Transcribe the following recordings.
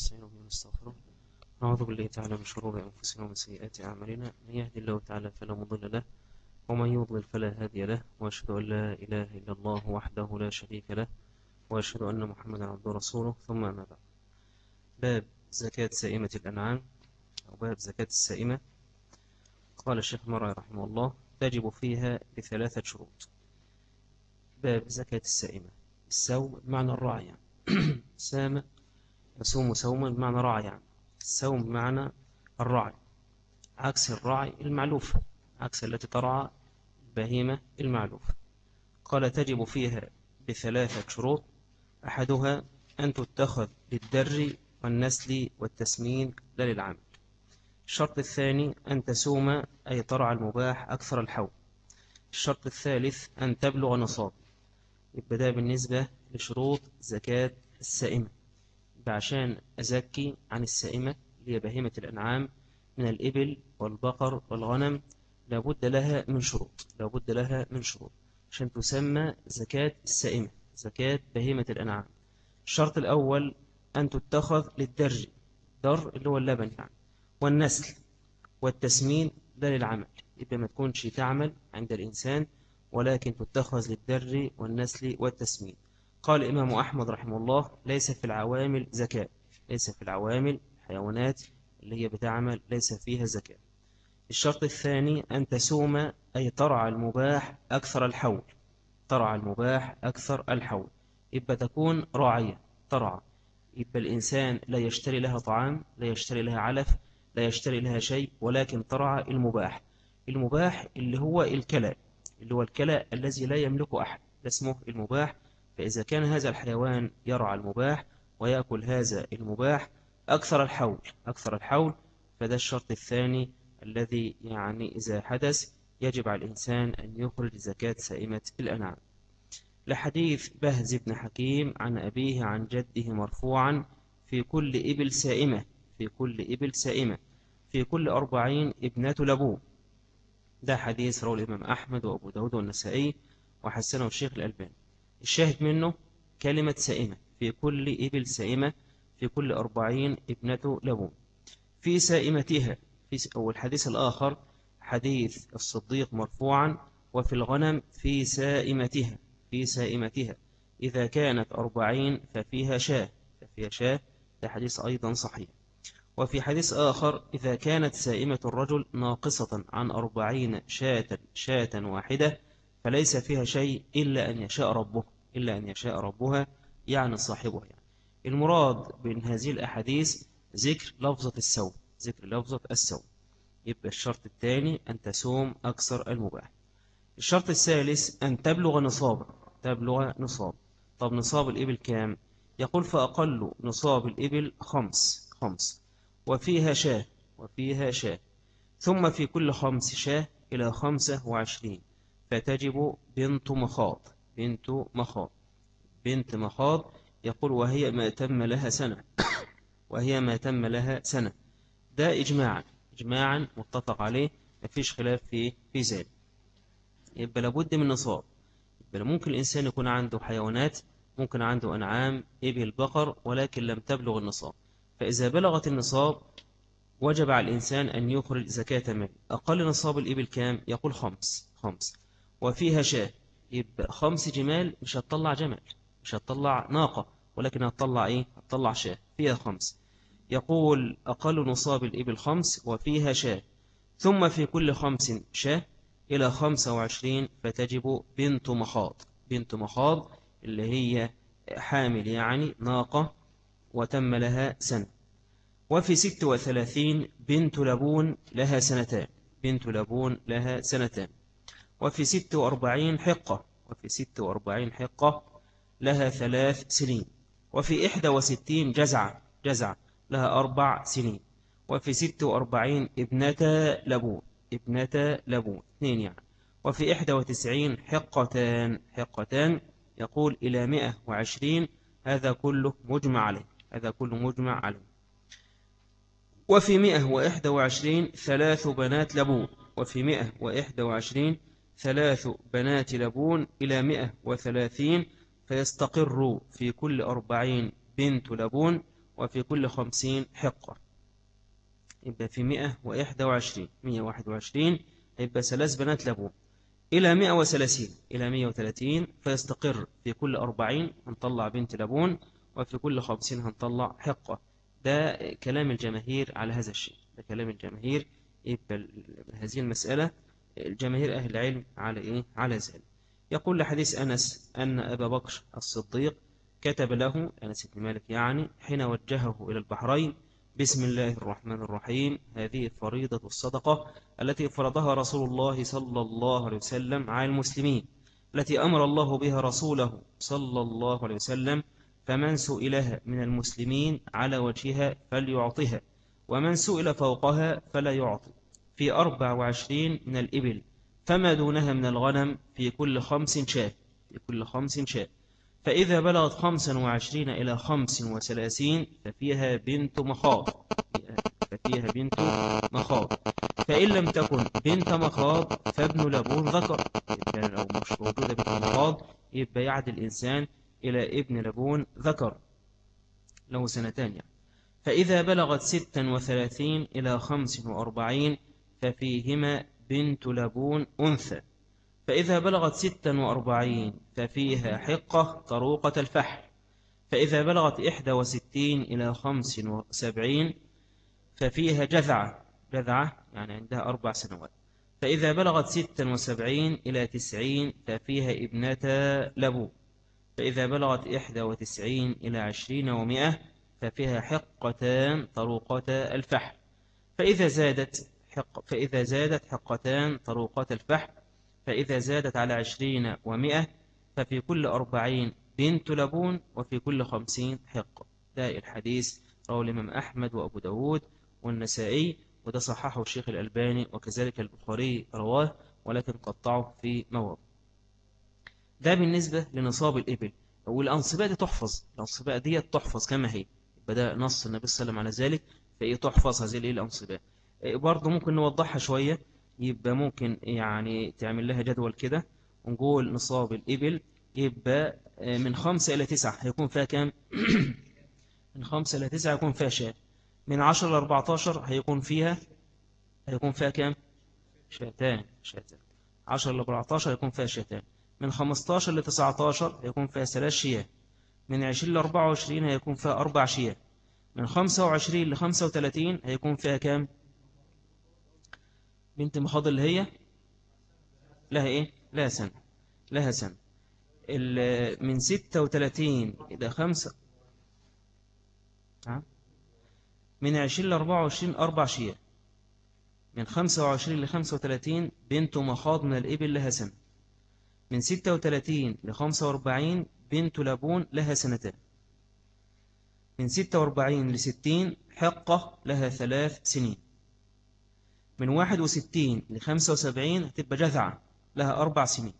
ونستعين به ونستغفره. نعوذ بالله تعالى من شرور أنفسنا ومن سيئات أعمالنا. من يهدي الله تعالى فلا مضل له ومن يضلل فلا هادي له وأشهد أن لا إله إلا الله وحده لا شريك له وأشهد أن محمدا عبده ورسوله ثم أما بعد. باب زكاة سائمة الأنعام أو باب زكاة السائمة. قال الشيخ مرعي رحمه الله تجب فيها بثلاثة شروط. باب زكاة السائمة. السوم بمعنى الراعي يعني. سام يصوم سوما بمعنى راعي يعني. السوم بمعنى الراعي. عكس الراعي المعلوف عكس التي ترعى البهيمة المعلوف قال تجب فيها بثلاثة شروط أحدها أن تتخذ للدر والنسل والتسمين لا للعمل. الشرط الثاني أن تسوم أي ترعى المباح أكثر الحول الشرط الثالث أن تبلغ نصاب يبقى ده بالنسبة لشروط زكاة السائمة. عشان أزكي عن السائمة اللي هي بهيمة الأنعام من الإبل والبقر والغنم لابد لها من شروط لابد لها من شروط عشان تسمى زكاة السائمة زكاة بهيمة الأنعام. الشرط الأول أن تتخذ للدرج در اللي هو اللبن يعني والنسل والتسمين لا للعمل. يبقى ما تكونش تعمل عند الإنسان ولكن تتخذ للدر والنسل والتسمين. قال الإمام أحمد رحمه الله ليس في العوامل زكاة ليس في العوامل حيوانات اللي هي بتعمل ليس فيها زكاة. الشرط الثاني أن تسوم أي ترعى المباح أكثر الحول. ترعى المباح أكثر الحول. يبقى تكون راعية ترعى. يبقى الإنسان لا يشتري لها طعام لا يشتري لها علف لا يشتري لها شيء ولكن ترعى المباح. المباح اللي هو الكلى اللي هو الكلى الذي لا يملكه أحد اسمه المباح. فإذا كان هذا الحيوان يرعى المباح ويأكل هذا المباح أكثر الحول أكثر الحول فده الشرط الثاني الذي يعني إذا حدث يجب على الإنسان أن يخرج زكاة سائمة الأنعام. لحديث بهز بن حكيم عن أبيه عن جده مرفوعا في كل إبل سائمة في كل إبل سائمة في كل أربعين ابنة لبوه ده حديث رواه الإمام أحمد وأبو داود والنسائي وحسنه الشيخ الألباني. الشاهد منه كلمة سائمة. في كل إبل سائمة في كل أربعين ابنة لبون. في سائمتها في أو الحديث الآخر حديث الصديق مرفوعا وفي الغنم في سائمتها في سائمتها. إذا كانت أربعين ففيها شاة ففيها شاة ده حديث أيضا صحيح. وفي حديث آخر إذا كانت سائمة الرجل ناقصة عن أربعين شاة, شاة واحدة فليس فيها شيء إلا أن يشاء ربه إلا أن يشاء ربها يعني صاحبها. يعني. المراد من هذه الأحاديث ذكر لفظة السوم ذكر لفظة السوم يبقى الشرط الثاني أن تسوم أكثر المباح. الشرط الثالث أن تبلغ نصابا تبلغ نصاب. طب نصاب الإبل كام؟ يقول فأقل نصاب الإبل خمس خمس. وفيها شاة وفيها شاة. ثم في كل خمس شاة إلى خمسة وعشرين. فتجب بنت مخاض بنت مخاض بنت مخاض يقول وهي ما تم لها سنة وهي ما تم لها سنة. ده إجماعا إجماعا متفق عليه ما فيش خلاف في في ذلك. يبقى لابد من نصاب. يبقى ممكن الإنسان يكون عنده حيوانات ممكن عنده أنعام إبل بقر ولكن لم تبلغ النصاب. فإذا بلغت النصاب وجب على الإنسان أن يخرج زكاة مال أقل نصاب الإبل كام؟ يقول خمس خمس. وفيها شاة. يبقى خمس جمال مش هتطلع جمل مش هتطلع ناقة ولكن هتطلع إيه؟ هتطلع شاة. فيها خمس. يقول أقل نصاب الإبل خمس وفيها شاة. ثم في كل خمس شاة إلى خمسة وعشرين فتجب بنت مخاض. بنت مخاض اللي هي حامل يعني ناقة وتم لها سنة. وفي ست وثلاثين بنت لبون لها سنتان. بنت لبون لها سنتان. وفي ست وأربعين حقة وفي ست وأربعين حقة لها ثلاث سنين وفي إحدى وستين جزعة جزعة لها أربع سنين وفي ست وأربعين ابنة لبون ابنة لبون اثنين يعني. وفي إحدى وتسعين حقتان حقتان يقول إلى مئة وعشرين هذا كله مجمع عليه هذا كله مجمع عليه. وفي مئة وإحدى وعشرين ثلاث بنات لبون وفي مئة وإحدى وعشرين ثلاث بنات لبون إلى مئة وثلاثين فيستقر في كل أربعين بنت لبون وفي كل خمسين حقة. يبقى في مئة وإحدى وعشرين مئة واحد وعشرين يبقى ثلاث بنات لبون. إلى مئة وثلاثين إلى مئة وثلاثين فيستقر في كل أربعين هنطلع بنت لبون وفي كل خمسين هنطلع حقة. ده كلام الجماهير على هذا الشيء ده كلام الجماهير. يبقى هذه المسألة الجماهير أهل العلم على إيه؟ على ذلك يقول لحديث أنس أن أبا بكر الصديق كتب له أنس بن مالك يعني حين وجهه إلى البحرين بسم الله الرحمن الرحيم هذه فريضة الصدقة التي فرضها رسول الله صلى الله عليه وسلم على المسلمين التي أمر الله بها رسوله صلى الله عليه وسلم فمن سئلها من المسلمين على وجهها فليعطها ومن سئل فوقها فلا يعطي في أربع وعشرين من الإبل فما دونها من الغنم في كل خمس شاة في كل خمس شاة. فإذا بلغت خمسا وعشرين إلى خمس وثلاثين ففيها بنت مخاض ففيها بنت مخاض. فإن لم تكن بنت مخاض فابن لبون ذكر يعني لو مش موجودة بنت مخاض يبقى يعد الإنسان إلى ابن لبون ذكر له سنتان يعني. فإذا بلغت ستا وثلاثين إلى خمس وأربعين ففيهما بنت لبون أنثى. فإذا بلغت ستا وأربعين ففيها حقة طروقة الفحل. فإذا بلغت إحدى وستين إلى خمس وسبعين ففيها جذعة. جذعة يعني عندها أربع سنوات. فإذا بلغت ستا وسبعين إلى تسعين ففيها ابنة لبو فإذا بلغت إحدى وتسعين إلى عشرين ومئة ففيها حقتان طروقتا الفحل. فإذا زادت حق فإذا زادت حقتان طروقات الفحل فإذا زادت على عشرين ومئة ففي كل أربعين بنت لبون وفي كل خمسين حق. ده الحديث رواه الإمام أحمد وأبو داود والنسائي وده صححه الشيخ الألباني وكذلك البخاري رواه ولكن قطعه في مواضع ده بالنسبة لنصاب الإبل. والأنصباء دي تحفظ. الأنصباء دي تحفظ كما هي. بدأ نص النبي صلى الله عليه وسلم على ذلك فإيه تحفظ هذه الأنصباء. برضه ممكن نوضحها شوية. يبقى ممكن يعني تعمل لها جدول كده. ونقول نصاب الإبل يبقى آه، من خمسة إلى تسعة. هيكون فيها كام؟ من خمسة إلى تسعة هيكون فيها شاة. من عشر إلى أربعتاشر هيكون فيها هيكون فيها كام؟ شاتان شاتان. عشر إلى أربعتاشر هيكون فيها شاتان. من خمستاشر إلى تسعتاشر هيكون فيها ثلاث شياه. من عشرين لأربعة وعشرين هيكون فيها أربع شياه. من خمسة وعشرين لخمسة وتلاتين هيكون فيها كام؟ بنت مخاض اللي هي لها إيه؟ لها سنة. لها سنة. من ستة وثلاثين إلى خمسة. من عشرين لأربعة وعشرين أربع شيء من خمسة وعشرين لخمسة وثلاثين بنت مخاض من الإبل لها سنة. من ستة وثلاثين لخمسة وأربعين بنت لبون لها سنتين من ستة وأربعين لستين حقة لها ثلاث سنين. من واحد وستين لخمسة وسبعين هتبقى جذعة لها أربع سنين.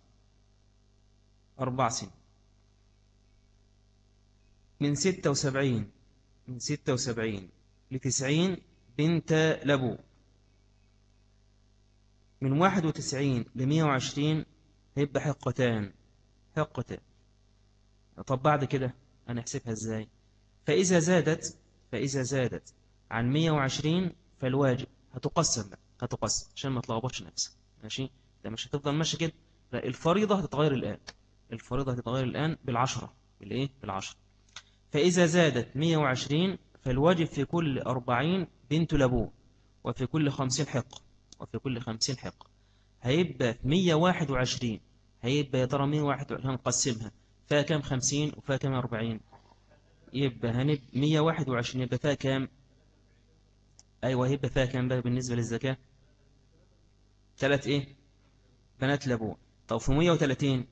أربع سنين. من ستة وسبعين من ستة وسبعين لتسعين بنت لبو. من واحد وتسعين لمية وعشرين هيبقى حقتان. حقتان. طب بعد كده هنحسبها إزاي؟ فإذا زادت فإذا زادت عن مية وعشرين فالواجب هتقسم بقى. هتقسم عشان ما تلخبطش نفسك. ماشي؟ ده مش هتفضل ماشي كده. لا الفريضة هتتغير الآن. الفريضة هتتغير الآن بالعشرة. بالإيه؟ بالعشرة. فإذا زادت 120 فالواجب في كل 40 بنت لبون وفي كل 50 حق. وفي كل 50 حق. هيبقى 121 هيبقى يا ترى 121 هنقسمها. فيها كام 50 وفيها كام 40 يبقى هنبقى 121 يبقى فيها كام؟ أيوة هيبقى فيها كام بقى بالنسبة للزكاة؟ ثلاث إيه؟ بنات لابوه طب في 130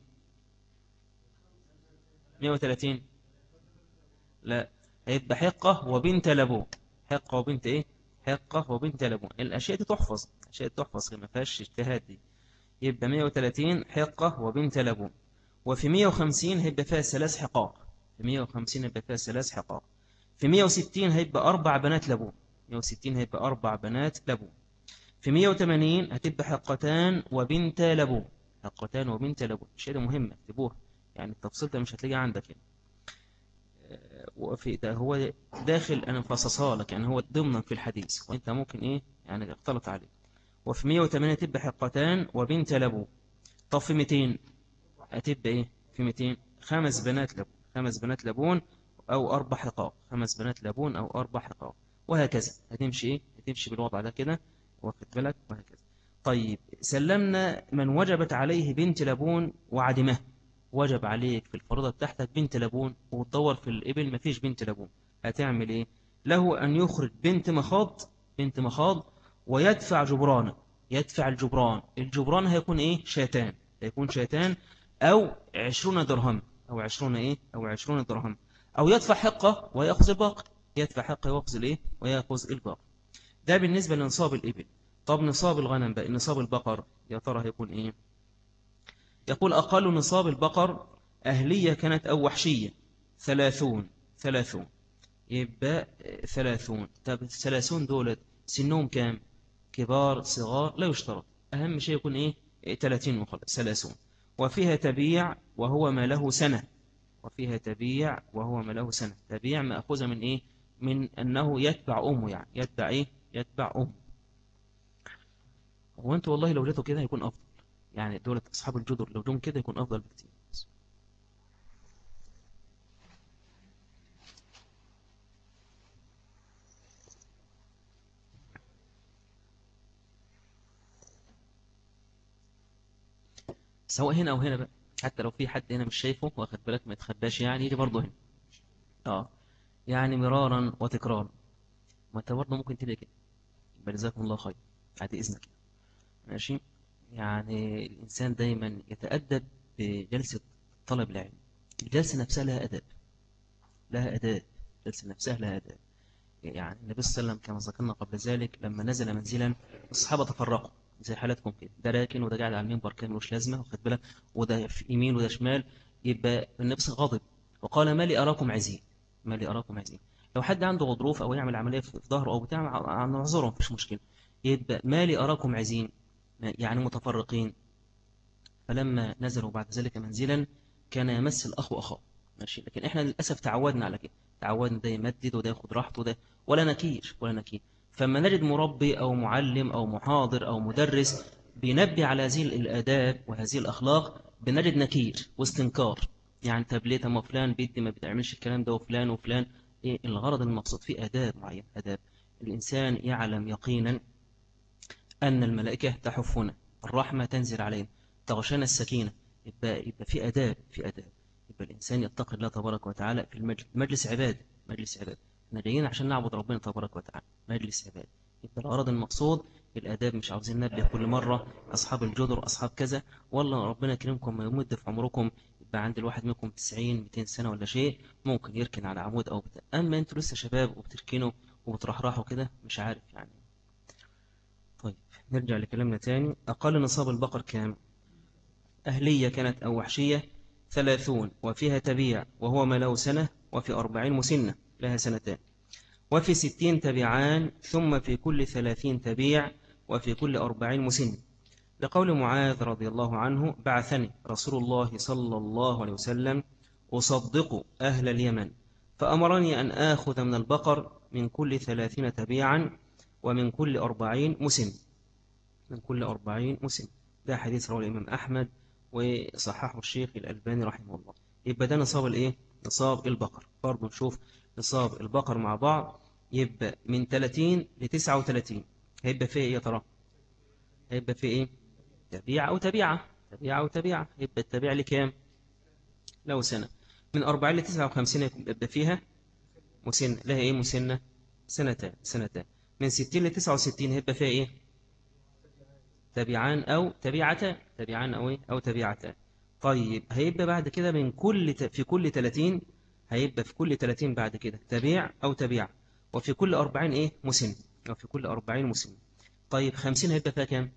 130 لا. هيبقى حقة وبنت لابوه حقة وبنت إيه؟ حقة وبنت لابوه الأشياء دي تحفظ. الأشياء دي تحفظ. ما فيهاش اجتهاد دي. يبقى 130 حقة وبنت لابوه وفي 150 هيبقى فيها ثلاث حقاق. في 150 هيبقى فيها ثلاث حقاق. في 160 هيبقى أربع بنات لابوه 160 هيبقى أربع بنات لابوه في 180 هتبقى حقتان وبنت لبو حقتان وبنت لبو الشيء ده مهم اكتبوها. يعني التفصيل ده مش هتلاقيه عندك هنا. وفي ده هو داخل أنا مفصصها لك يعني هو ضمنا في الحديث. وأنت ممكن إيه؟ يعني اختلط عليه. وفي 108 تبقى حقتان وبنت لبو طب في 200 هتبقى إيه؟ في 200 خمس بنات لبون خمس بنات لبون أو أربع حقاق. خمس بنات لبون أو أربع حقاق. وهكذا. هتمشي إيه؟ هتمشي بالوضع ده كده. واخد بالك؟ وهكذا. طيب سلمنا من وجبت عليه بنت لبون وعدمه. وجب عليك في الفرضة بتاعتك بنت لبون وتدور في الإبل مفيش بنت لبون. هتعمل إيه؟ له أن يخرج بنت مخاض بنت مخاض ويدفع جبران. يدفع الجبران. الجبران هيكون إيه؟ شاتان هيكون شاتان أو عشرون درهم. أو عشرون إيه؟ أو عشرون درهم. أو يدفع حقة ويأخذ الباقي. يدفع حقة ويأخذ الإيه؟ ويأخذ الباقي. ده بالنسبة لنصاب الإبل. طب نصاب الغنم بقى نصاب البقر يا ترى هيكون إيه؟ يقول أقل نصاب البقر أهلية كانت أو وحشية. ثلاثون ثلاثون. يبقى ثلاثون. طب الثلاثون دولت سنهم كام؟ كبار صغار لا يشترط. أهم شيء يكون إيه؟ ثلاثين وخلاص ثلاثون. وفيها تبيع وهو ما له سنة. وفيها تبيع وهو ما له سنة. تبيع مأخوذة من إيه؟ من أنه يتبع أمه يعني يتبع إيه؟ يتبع أمه وانت والله لو جيتوا كده يكون أفضل. يعني دولة أصحاب الجدر لو جم كده يكون أفضل بكتير. سواء هنا أو هنا بقى حتى لو في حد هنا مش شايفه واخد بالك ما يتخباش يعني يجي برضه هنا. آه. يعني مرارا وتكرارا. ما انت برضه ممكن تلاقي كده. جزاكم الله خير. بعد إذنك. ماشي؟ يعني الإنسان دايما يتأدب بجلسة طلب العلم. الجلسة نفسها لها أداب لها أداب. الجلسة نفسها لها أداب. يعني النبي صلى الله عليه وسلم كما ذكرنا قبل ذلك لما نزل منزلا الصحابة تفرقوا. زي حالتكم كده. ده راكن وده قاعد على المنبر كان ملوش لازمة واخد بالك؟ وده في يمين وده شمال. يبقى النبي غضب وقال ما لي أراكم عزيز. ما لي أراكم عزيز. لو حد عنده غضروف أو يعمل عملية في ظهره أو بتاع نعذره مفيش مشكلة. يبقى ما لي أراكم عزين يعني متفرقين. فلما نزلوا بعد ذلك منزلا كان يمس الأخ أخاه ماشي؟ لكن إحنا للأسف تعودنا على كده. تعودنا ده يمدد وده ياخد راحته ده ولا نكير ولا نكير. فما نجد مربي أو معلم أو محاضر أو مدرس بينبي على هذه الآداب وهذه الأخلاق بنجد نكير واستنكار. يعني تبليت ما فلان بيدي ما بتعملش الكلام ده وفلان وفلان. الغرض المقصود فيه آداب معين آداب. الإنسان يعلم يقينا أن الملائكة تحفنا الرحمة تنزل علينا تغشانا السكينة. يبقى, يبقى في أداب في أداب. يبقى الإنسان يتقي الله تبارك وتعالى في المجلس مجلس عباد مجلس عباد. إحنا جايين عشان نعبد ربنا تبارك وتعالى مجلس عباد. يبقى الغرض المقصود الآداب. مش عاوزين نبه كل مرة أصحاب الجدر أصحاب كذا. والله ربنا يكرمكم ما يمد في عمركم يبقى عند الواحد منكم 90 200 سنة ولا شيء ممكن يركن على عمود أو بتاع. أما أنتوا لسه شباب وبتركنوا وبترحرحوا كده مش عارف يعني. طيب نرجع لكلامنا تاني. أقل نصاب البقر كام؟ أهلية كانت أو وحشية؟ ثلاثون. وفيها تبيع وهو ما له سنة وفي أربعين مسنة لها سنتان. وفي ستين تبيعان ثم في كل ثلاثين تبيع وفي كل أربعين مسن لقول معاذ رضي الله عنه بعثني رسول الله صلى الله عليه وسلم أصدق أهل اليمن فأمرني أن آخذ من البقر من كل ثلاثين تبيعا ومن كل أربعين مسن من كل أربعين مسن ده حديث رواه الإمام أحمد وصححه الشيخ الألباني رحمه الله يبقى ده نصاب الإيه؟ نصاب البقر برضه نشوف نصاب البقر مع بعض يبقى من 30 ل 39 هيبقى فيه إيه يا ترى؟ هيبقى فيه إيه؟ تبيعة أو تبيعة. تبيعة أو تبيعة. يبقى التبيع لكام؟ له سنة. من 40 ل 59 يبقى فيها مسنة. لها إيه مسنة؟ سنتان. سنتان. من 60 ل 69 هيبقى فيها إيه؟ تبيعان أو تبيعتان. تبيعان أو إيه؟ أو تبيعتان. طيب هيبقى بعد كده من كل ت... في كل 30 هيبقى في كل 30 بعد كده. تبيع أو تبيع وفي كل 40 إيه؟ مسن وفي كل 40 مسن طيب 50 هيبقى فيها كام؟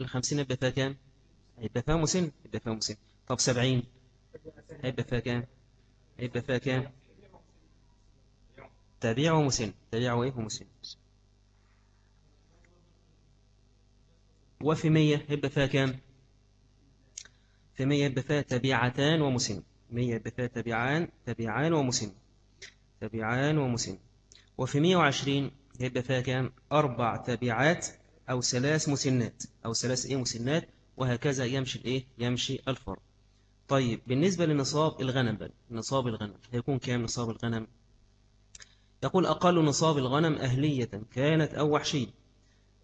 ال 50 هيبقى فيها كام؟ هيبقى فيها مسن هيبقى فيها مسن. طب 70 هيبقى فيها كام؟ هيبقى فيها كام؟ تبيع ومسن. تبيع وإيه؟ ومسن. وفي 100 هيبقى فيها كام؟ في 100 يبقى فيها تبيعتان ومسن. 100 يبقى فيها تبعان تبعان ومسن. تبعان ومسن. وفي 120 يبقى فيها كام؟ أربع تبعات أو ثلاث مسنات أو ثلاث إيه مسنات وهكذا يمشي الإيه؟ يمشي الفرق طيب بالنسبة لنصاب الغنم بل. نصاب الغنم هيكون كام نصاب الغنم؟ يقول أقل نصاب الغنم أهلية كانت أو وحشية.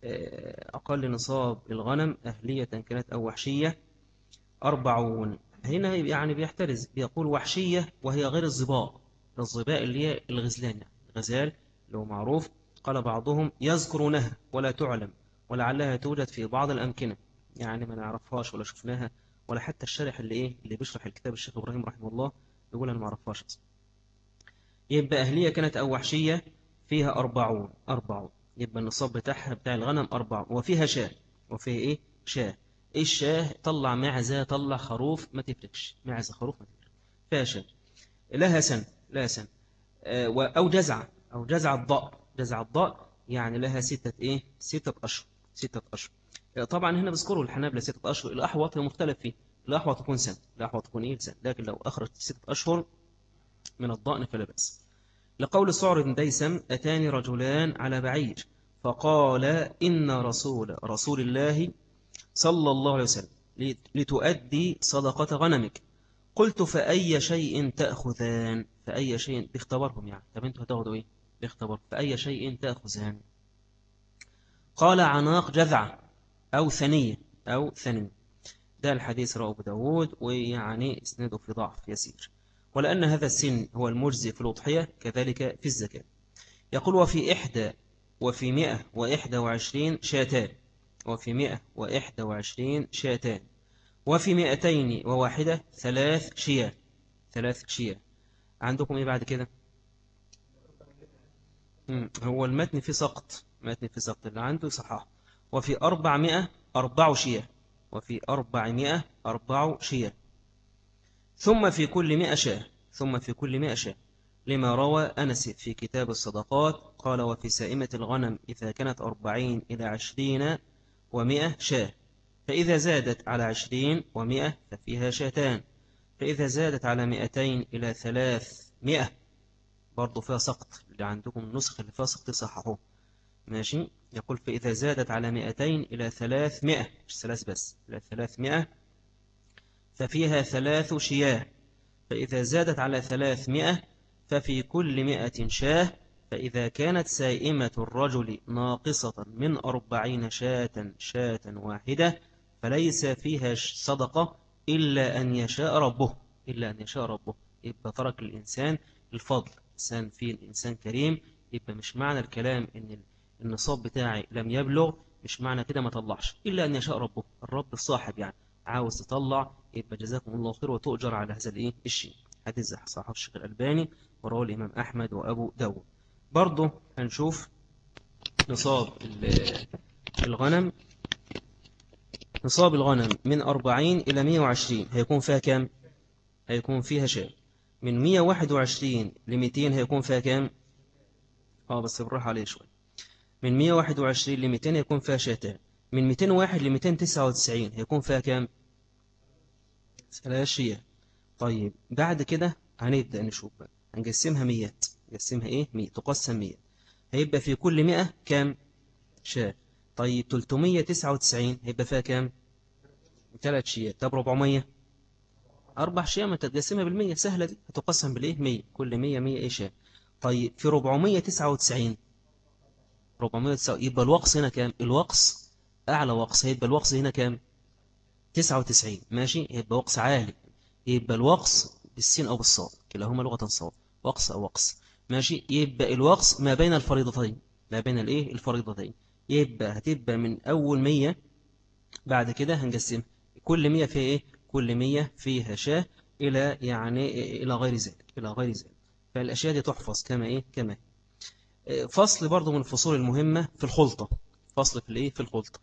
آه، أقل نصاب الغنم أهلية كانت أو وحشية أربعون. هنا يعني بيحترز بيقول وحشية وهي غير الظباء الظباء اللي هي الغزلان. يعني الغزال لو معروف قال بعضهم يذكرونها ولا تعلم. ولعلها توجد في بعض الأمكنة يعني ما نعرفهاش ولا شفناها ولا حتى الشارح اللي إيه اللي بيشرح الكتاب الشيخ إبراهيم رحمه الله يقول أنا ما أعرفهاش يبقى أهلية كانت أو وحشية فيها أربعون أربعون. يبقى النصاب بتاعها بتاع الغنم أربعون. وفيها شاة وفيها إيه؟ شاة. إيه الشاة؟ طلع معزة طلع خروف ما تفرقش. معزة خروف ما تفرق فيها شاة. لها سن لها سن. آه، أو جزعة أو جزع الضاء جزع الضاء يعني لها ستة إيه؟ ستة أشهر. ستة أشهر. آه، طبعا هنا بذكروا الحنابلة ستة أشهر. الأحوط مختلف فيه. الأحوط تكون سنة الأحوط تكون إيه؟ سنة لكن لو أخرجت ستة أشهر من الضأن فلا بأس. لقول صعر بن ديسم أتاني رجلان على بعير. فقال إن رسول رسول الله صلى الله عليه وسلم لتؤدي صدقة غنمك. قلت فأي شيء تأخذان؟ فأي شيء بيختبرهم يعني. طب أنتوا هتاخدوا إيه؟ بيختبر فأي شيء تأخذان؟ قال عناق جذع أو ثنية أو ثنية ده الحديث رواه أبو داود ويعني إسناده في ضعف يسير. ولأن هذا السن هو المجزي في الأضحية كذلك في الزكاة. يقول وفي إحدى وفي مئة وإحدى وعشرين شاتان وفي مئة وإحدى وعشرين شاتان وفي مئتين وواحدة ثلاث شياه ثلاث شياه. عندكم إيه بعد كده؟ هو المتن في سقط. متن في سقط اللي عنده صحاح. وفي أربعمائة أربع شياه. وفي أربعمائة أربع شياه. ثم في كل مئة شاه. ثم في كل مئة شاه. لما روى أنس في كتاب الصدقات قال وفي سائمة الغنم إذا كانت أربعين إلى عشرين ومئة شاه. فإذا زادت على عشرين ومئة ففيها شاتان. فإذا زادت على مئتين إلى ثلاث مئة برضو فيها سقط. اللي عندكم النسخ اللي فيها سقط صححوه. ماشي؟ يقول فإذا زادت على مئتين إلى ثلاث مئة مش ثلاث بس إلى ثلاث مئة ففيها ثلاث شياه. فإذا زادت على ثلاثمائة ففي كل مئة شاة. فإذا كانت سائمة الرجل ناقصة من أربعين شاة شاة واحدة فليس فيها صدقة إلا أن يشاء ربه. إلا أن يشاء ربه. يبقى ترك الإنسان الفضل إنسان فيه الإنسان كريم. يبقى مش معنى الكلام إن النصاب بتاعي لم يبلغ مش معنى كده ما طلعش. إلا أن يشاء ربه الرب الصاحب يعني. عاوز تطلع يبقى جزاكم الله خير وتؤجر على هذا الإيه؟ الشيء. حديث صحيح الشيخ الألباني ورواه الإمام أحمد وأبو داود. برضه هنشوف نصاب الغنم. نصاب الغنم من 40 إلى 120 هيكون فيها كام؟ هيكون فيها شاء من 121 ل 200 هيكون فيها كام؟ آه بس بالراحة عليه شوي من 121 ل 200 هيكون فيها شاتان من 201 ل 299 هيكون فيها كام؟ ثلاث طيب بعد كده هنبدأ نشوف بقى. هنقسمها ميات. نقسمها إيه؟ مية. تقسم مية. هيبقى في كل مئة كام؟ شاة طيب 399 هيبقى فيها كام؟ ثلاث شيات طب 400 أربع شيات ما تتقسمها بالمية. سهلة دي. هتقسم بالإيه؟ 100 كل 100 100 إيه شاة طيب في 499 499 يبقى الوقص هنا كام؟ الوقص أعلى وقص. هيبقى الوقص هنا كام؟ 99 ماشي؟ يبقى وقص عالي. يبقى الوقص بالسين أو بالصاد. كلاهما لغة صاد. وقص أو وقص. ماشي؟ يبقى الوقص ما بين الفريضتين. ما بين الإيه؟ الفريضتين. يبقى هتبقى من أول 100 بعد كده هنقسم كل 100 فيها إيه؟ كل 100 فيها شاة إلى يعني إلى غير ذلك. إلى غير ذلك. فالأشياء دي تحفظ. كما إيه؟ كما فصل برضو من الفصول المهمة في الخلطة. فصل في الإيه؟ في الخلطة.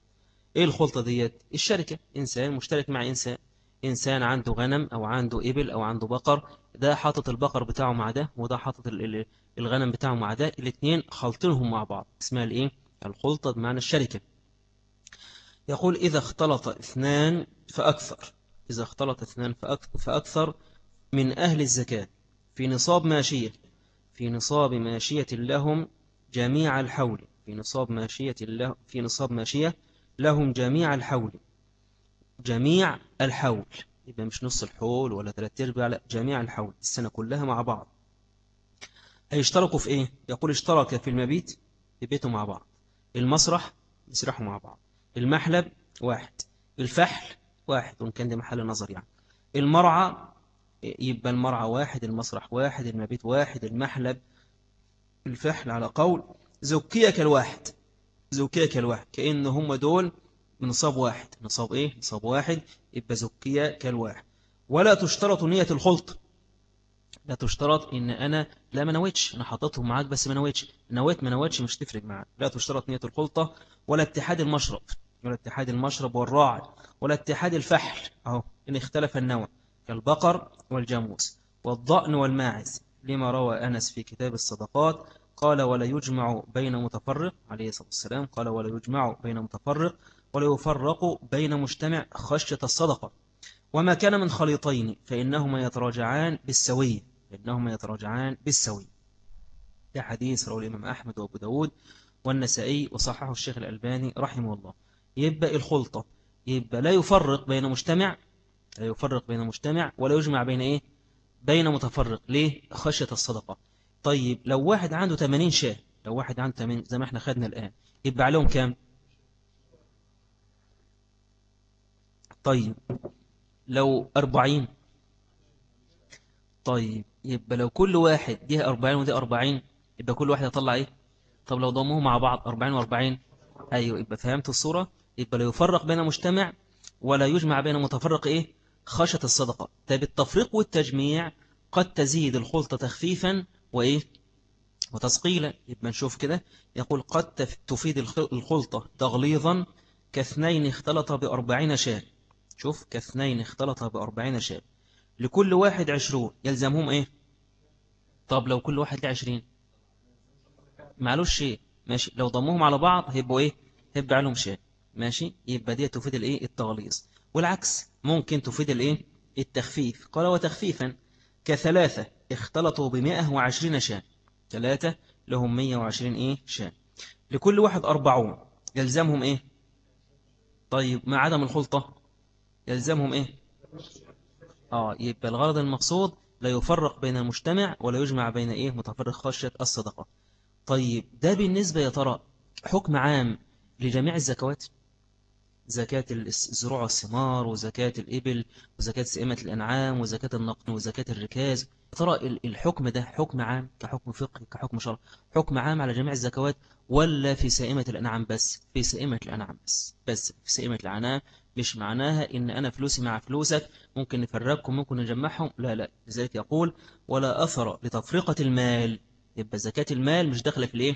إيه الخلطة ديت؟ الشركة إنسان مشترك مع إنسان. إنسان عنده غنم أو عنده إبل أو عنده بقر ده حاطط البقر بتاعه مع ده وده حاطط الغنم بتاعه مع ده الاثنين خلطينهم مع بعض. اسمها الإيه؟ الخلطة بمعنى الشركة. يقول إذا اختلط اثنان فأكثر. إذا اختلط اثنان فأكثر من أهل الزكاة في نصاب ماشية. في نصاب ماشية لهم جميع الحول في نصاب ماشية له في نصاب ماشية لهم جميع الحول جميع الحول. يبقى مش نص الحول ولا ثلاث أرباع لا جميع الحول السنة كلها مع بعض. هيشتركوا في إيه؟ يقول اشترك في المبيت يبيتوا مع بعض. المسرح يسرحوا مع بعض. المحلب واحد. الفحل واحد وإن كان ده محل نظر يعني. المرعى يبقى المرعى واحد المسرح واحد المبيت واحد المحلب الفحل على قول زكية كالواحد زكية كالواحد كأن هم دول نصاب واحد. نصاب إيه؟ نصاب واحد. يبقى زكية كالواحد ولا تشترط نية الخلط. لا تشترط إن أنا لا ما نويتش. أنا حطيتهم معاك بس ما نويتش. نويت ما نويتش مش تفرق معاك. لا تشترط نية الخلطة ولا اتحاد المشرب. ولا اتحاد المشرب والراعي. ولا اتحاد الفحل. أهو إن اختلف النوع. كالبقر والجاموس والضأن والماعز لما روى أنس في كتاب الصدقات قال ولا يجمع بين متفرق عليه الصلاة والسلام قال ولا يجمع بين متفرق ولا يفرق بين مجتمع خشية الصدقة وما كان من خليطين فإنهما يتراجعان بالسوي فإنهما يتراجعان بالسوي. ده حديث رواه الإمام أحمد وأبو داود والنسائي وصححه الشيخ الألباني رحمه الله. يبقى الخلطة يبقى لا يفرق بين مجتمع يفرق بين مجتمع ولا يجمع بين إيه؟ بين متفرق. ليه؟ خشية الصدقة. طيب لو واحد عنده 80 شاة لو واحد عنده 80 زي ما إحنا خدنا الآن يبقى عليهم كام؟ طيب لو 40 طيب يبقى لو كل واحد دي 40 ودي 40 يبقى كل واحد يطلع إيه؟ طب لو ضموهم مع بعض 40 و40 أيوه يبقى فهمت الصورة؟ يبقى لا يفرق بين مجتمع ولا يجمع بين متفرق إيه؟ خشة الصدقة. طيب التفريق والتجميع قد تزيد الخلطة تخفيفا وإيه؟ وتسقيلا يبقى نشوف كده. يقول قد تفيد الخلطة تغليظا كاثنين اختلط بأربعين شاة. شوف كاثنين اختلط بأربعين شاة. لكل واحد عشرون. يلزمهم إيه؟ طب لو كل واحد لعشرين. معلوش شيء. ماشي. لو ضموهم على بعض هيبقوا إيه؟ هيبقى عليهم شيء ماشي. يبقى دي تفيد الإيه؟ التغليظ. والعكس. ممكن تفيد الإيه؟ التخفيف. قال وتخفيفا كثلاثة اختلطوا بمئة وعشرين شان ثلاثة لهم مية وعشرين إيه؟ شان لكل واحد أربعون. يلزمهم إيه؟ طيب مع عدم الخلطة؟ يلزمهم إيه؟ آه يبقى الغرض المقصود لا يفرق بين المجتمع ولا يجمع بين إيه؟ متفرق خشية الصدقة. طيب ده بالنسبة يا ترى حكم عام لجميع الزكوات؟ زكاة الزروع والثمار وزكاة الإبل وزكاة سئمة الأنعام وزكاة النقن وزكاة الركاز. ترى الحكم ده حكم عام كحكم فقهي كحكم شرع حكم عام على جميع الزكوات ولا في سائمة الأنعام بس؟ في سائمة الأنعام بس. بس في سائمة الأنعام مش معناها إن أنا فلوسي مع فلوسك ممكن نفرقكم ممكن نجمعهم. لا لا. لذلك يقول ولا أثر لتفرقة المال. يبقى زكاة المال مش داخلة في الإيه؟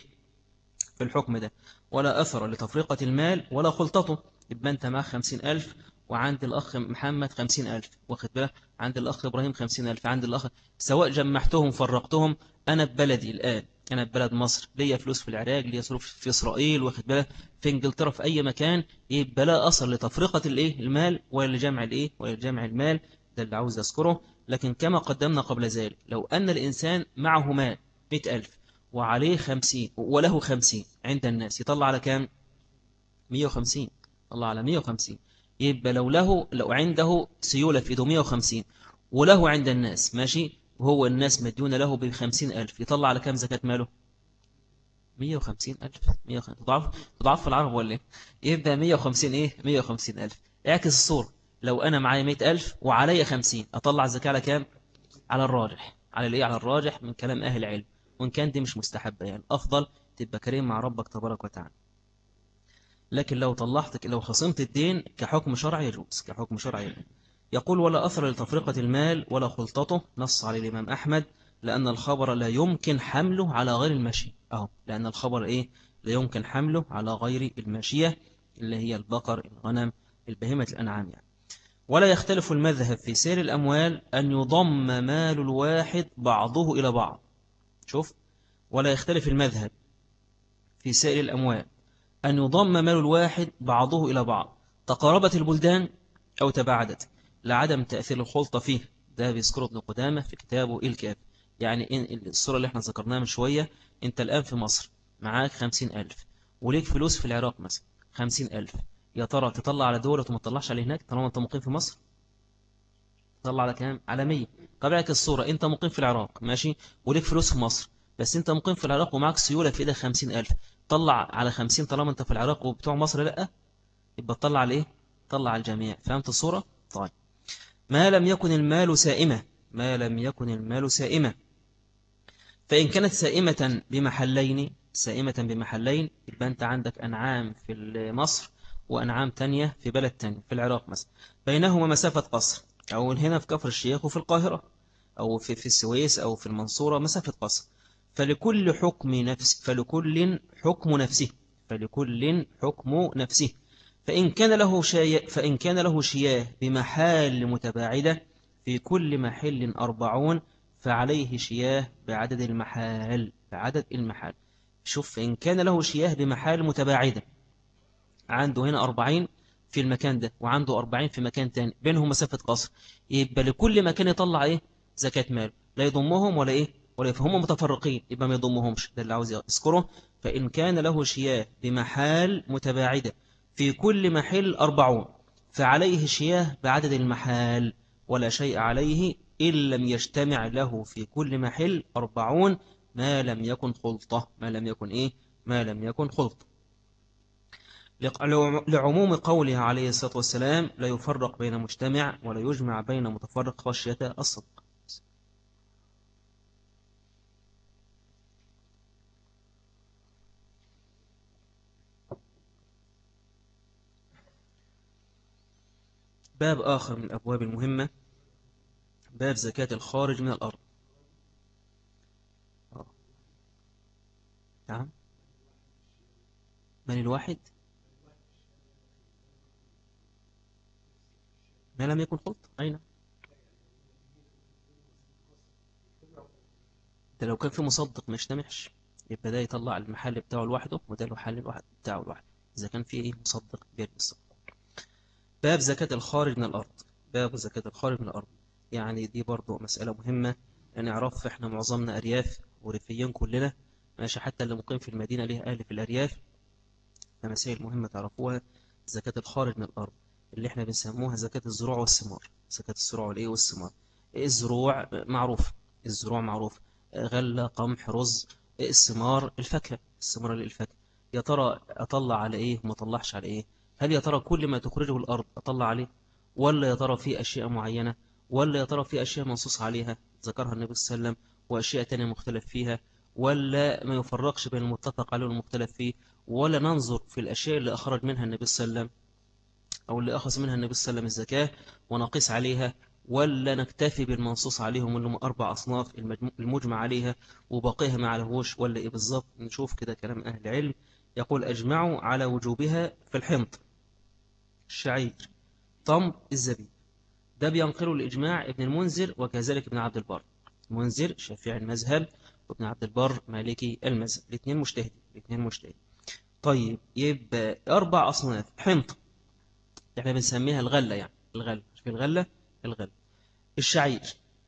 في الحكم ده. ولا أثر لتفرقة المال ولا خلطته. يبقى معك خمسين ألف وعند الأخ محمد خمسين ألف. واخد بالك؟ عند الأخ إبراهيم خمسين ألف عند الأخ سواء جمعتهم فرقتهم أنا ببلدي الآن. أنا ببلد مصر. ليا فلوس في العراق ليا فلوس في إسرائيل واخد بالك؟ في إنجلترا في أي مكان يبقى لا أصل لتفرقة الإيه؟ المال ولا لجمع الإيه؟ ولا لجمع المال. ده اللي عاوز أذكره. لكن كما قدمنا قبل ذلك لو أن الإنسان معه مال مئة ألف وعليه خمسين وله خمسين عند الناس يطلع على كام؟ مية وخمسين. الله على 150 يبقى لو له لو عنده سيولة في إيده 150 وله عند الناس ماشي؟ وهو الناس مديون له ب 50000 يطلع على كام زكاة ماله؟ 150000 150 تضعف تضعف العرب ولا إيه؟ يبقى 150 إيه؟ 150000 اعكس الصورة. لو أنا معايا 100000 وعليا 50 أطلع الزكاة على كام؟ على الراجح. على الإيه؟ على الراجح من كلام أهل العلم. وإن كان دي مش مستحبة يعني. أفضل تبقى كريم مع ربك تبارك وتعالى. لكن لو طلعت لو خصمت الدين كحكم شرعي يجوز كحكم شرعي يقول ولا أثر لتفرقة المال ولا خلطته نص عليه الإمام أحمد لأن الخبر لا يمكن حمله على غير المشي أهو لأن الخبر إيه؟ لا يمكن حمله على غير الماشية اللي هي البقر الغنم البهيمة الأنعام يعني. ولا يختلف المذهب في سير الأموال أن يضم مال الواحد بعضه إلى بعض. شوف ولا يختلف المذهب في سائر الأموال أن يضم مال الواحد بعضه إلى بعض. تقاربت البلدان أو تباعدت. لعدم تأثير الخلطة فيه. ده بيذكره ابن قدامة في كتابه الكافي يعني إن الصورة اللي إحنا ذكرناها من شوية أنت الآن في مصر معاك خمسين ألف. وليك فلوس في العراق مثلا خمسين ألف. يا ترى تطلع على دولة وما تطلعش على هناك طالما أنت مقيم في مصر؟ تطلع على كام؟ على 100 قبلك الصورة. أنت مقيم في العراق ماشي؟ وليك فلوس في مصر. بس أنت مقيم في العراق ومعك سيولة في إيدك خمسين ألف. طلع على خمسين طالما انت في العراق وبتوع مصر لأ يبقى تطلع على إيه؟ طلع على الجميع. فهمت الصورة؟ طيب. ما لم يكن المال سائمة. ما لم يكن المال سائمة. فإن كانت سائمة بمحلين سائمة بمحلين يبقى أنت عندك أنعام في مصر وأنعام تانية في بلد تاني في العراق مثلا. بينهما مسافة قصر. أو هنا في كفر الشيخ وفي القاهرة. أو في, في السويس أو في المنصورة مسافة قصر. فلكل حكم نفس فلكل حكم نفسه فلكل حكم نفسه. فإن كان له شي فإن كان له شياه بمحال متباعدة في كل محل أربعون فعليه شياه بعدد المحال بعدد المحال. شوف إن كان له شياه بمحال متباعدة عنده هنا أربعين في المكان ده وعنده أربعين في مكان تاني بينهم مسافة قصر. يبقى لكل مكان يطلع إيه؟ زكاة مال لا يضمهم ولا إيه؟ هم متفرقين. يبقى ما يضمهمش. ده اللي عاوز يذكره. فإن كان له شياه بمحال متباعدة. في كل محل أربعون. فعليه شياه بعدد المحال. ولا شيء عليه إن لم يجتمع له في كل محل أربعون. ما لم يكن خلطة. ما لم يكن إيه؟ ما لم يكن خلطة. لعموم قوله عليه الصلاة والسلام لا يفرق بين مجتمع ولا يجمع بين متفرق خشية الصدق. باب آخر من الأبواب المهمة باب زكاة الخارج من الأرض. آه. نعم. من الواحد؟ ما لم يكن خلط أين؟ ده لو كان في مصدق ما يجتمعش يبقى ده يطلع المحل بتاعه لوحده وده المحل بتاعه لوحده. إذا كان في إيه؟ مصدق بيد الصدق باب زكاة الخارج من الأرض. باب زكاة الخارج من الأرض. يعني دي برضو مسألة مهمة نعرف إحنا معظمنا أرياف وريفيين كلنا. ماشي حتى اللي مقيم في المدينة ليه أهل في الأرياف. فمسائل مهمة تعرفوها. زكاة الخارج من الأرض اللي إحنا بنسموها زكاة الزروع والثمار. زكاة الزروع والإيه والثمار؟ الزروع معروف. الزروع معروف. غلة قمح رز الثمار الفاكهة. الثمار الفاكهة يا ترى أطلع على إيه وما أطلعش على إيه؟ هل يا ترى كل ما تخرجه الأرض أطلع عليه؟ ولا يا ترى في أشياء معينة؟ ولا يا ترى في أشياء منصوص عليها؟ ذكرها النبي صلى الله عليه وسلم وأشياء تانية مختلف فيها. ولا ما يفرقش بين المتفق عليه والمختلف فيه. ولا ننظر في الأشياء اللي أخرج منها النبي صلى الله عليه وسلم أو اللي أخذ منها النبي صلى الله عليه وسلم الزكاة ونقيس عليها. ولا نكتفي بالمنصوص عليهم اللي هم أربع أصناف المجمع عليها وباقيها ما عليهوش ولا إيه بالظبط. نشوف كده كلام أهل العلم. يقول أجمعوا على وجوبها في الحنط الشعير. طم الزبيب. ده بينقله الإجماع ابن المنذر وكذلك ابن عبد البر. المنذر شافعي المذهب وابن عبد البر مالكي المذهب. الاثنين مجتهدين الاثنين مجتهدين. طيب يبقى أربع أصناف. حنط إحنا بنسميها الغلة يعني. الغلة. في الغلة؟ الغلة. الشعير.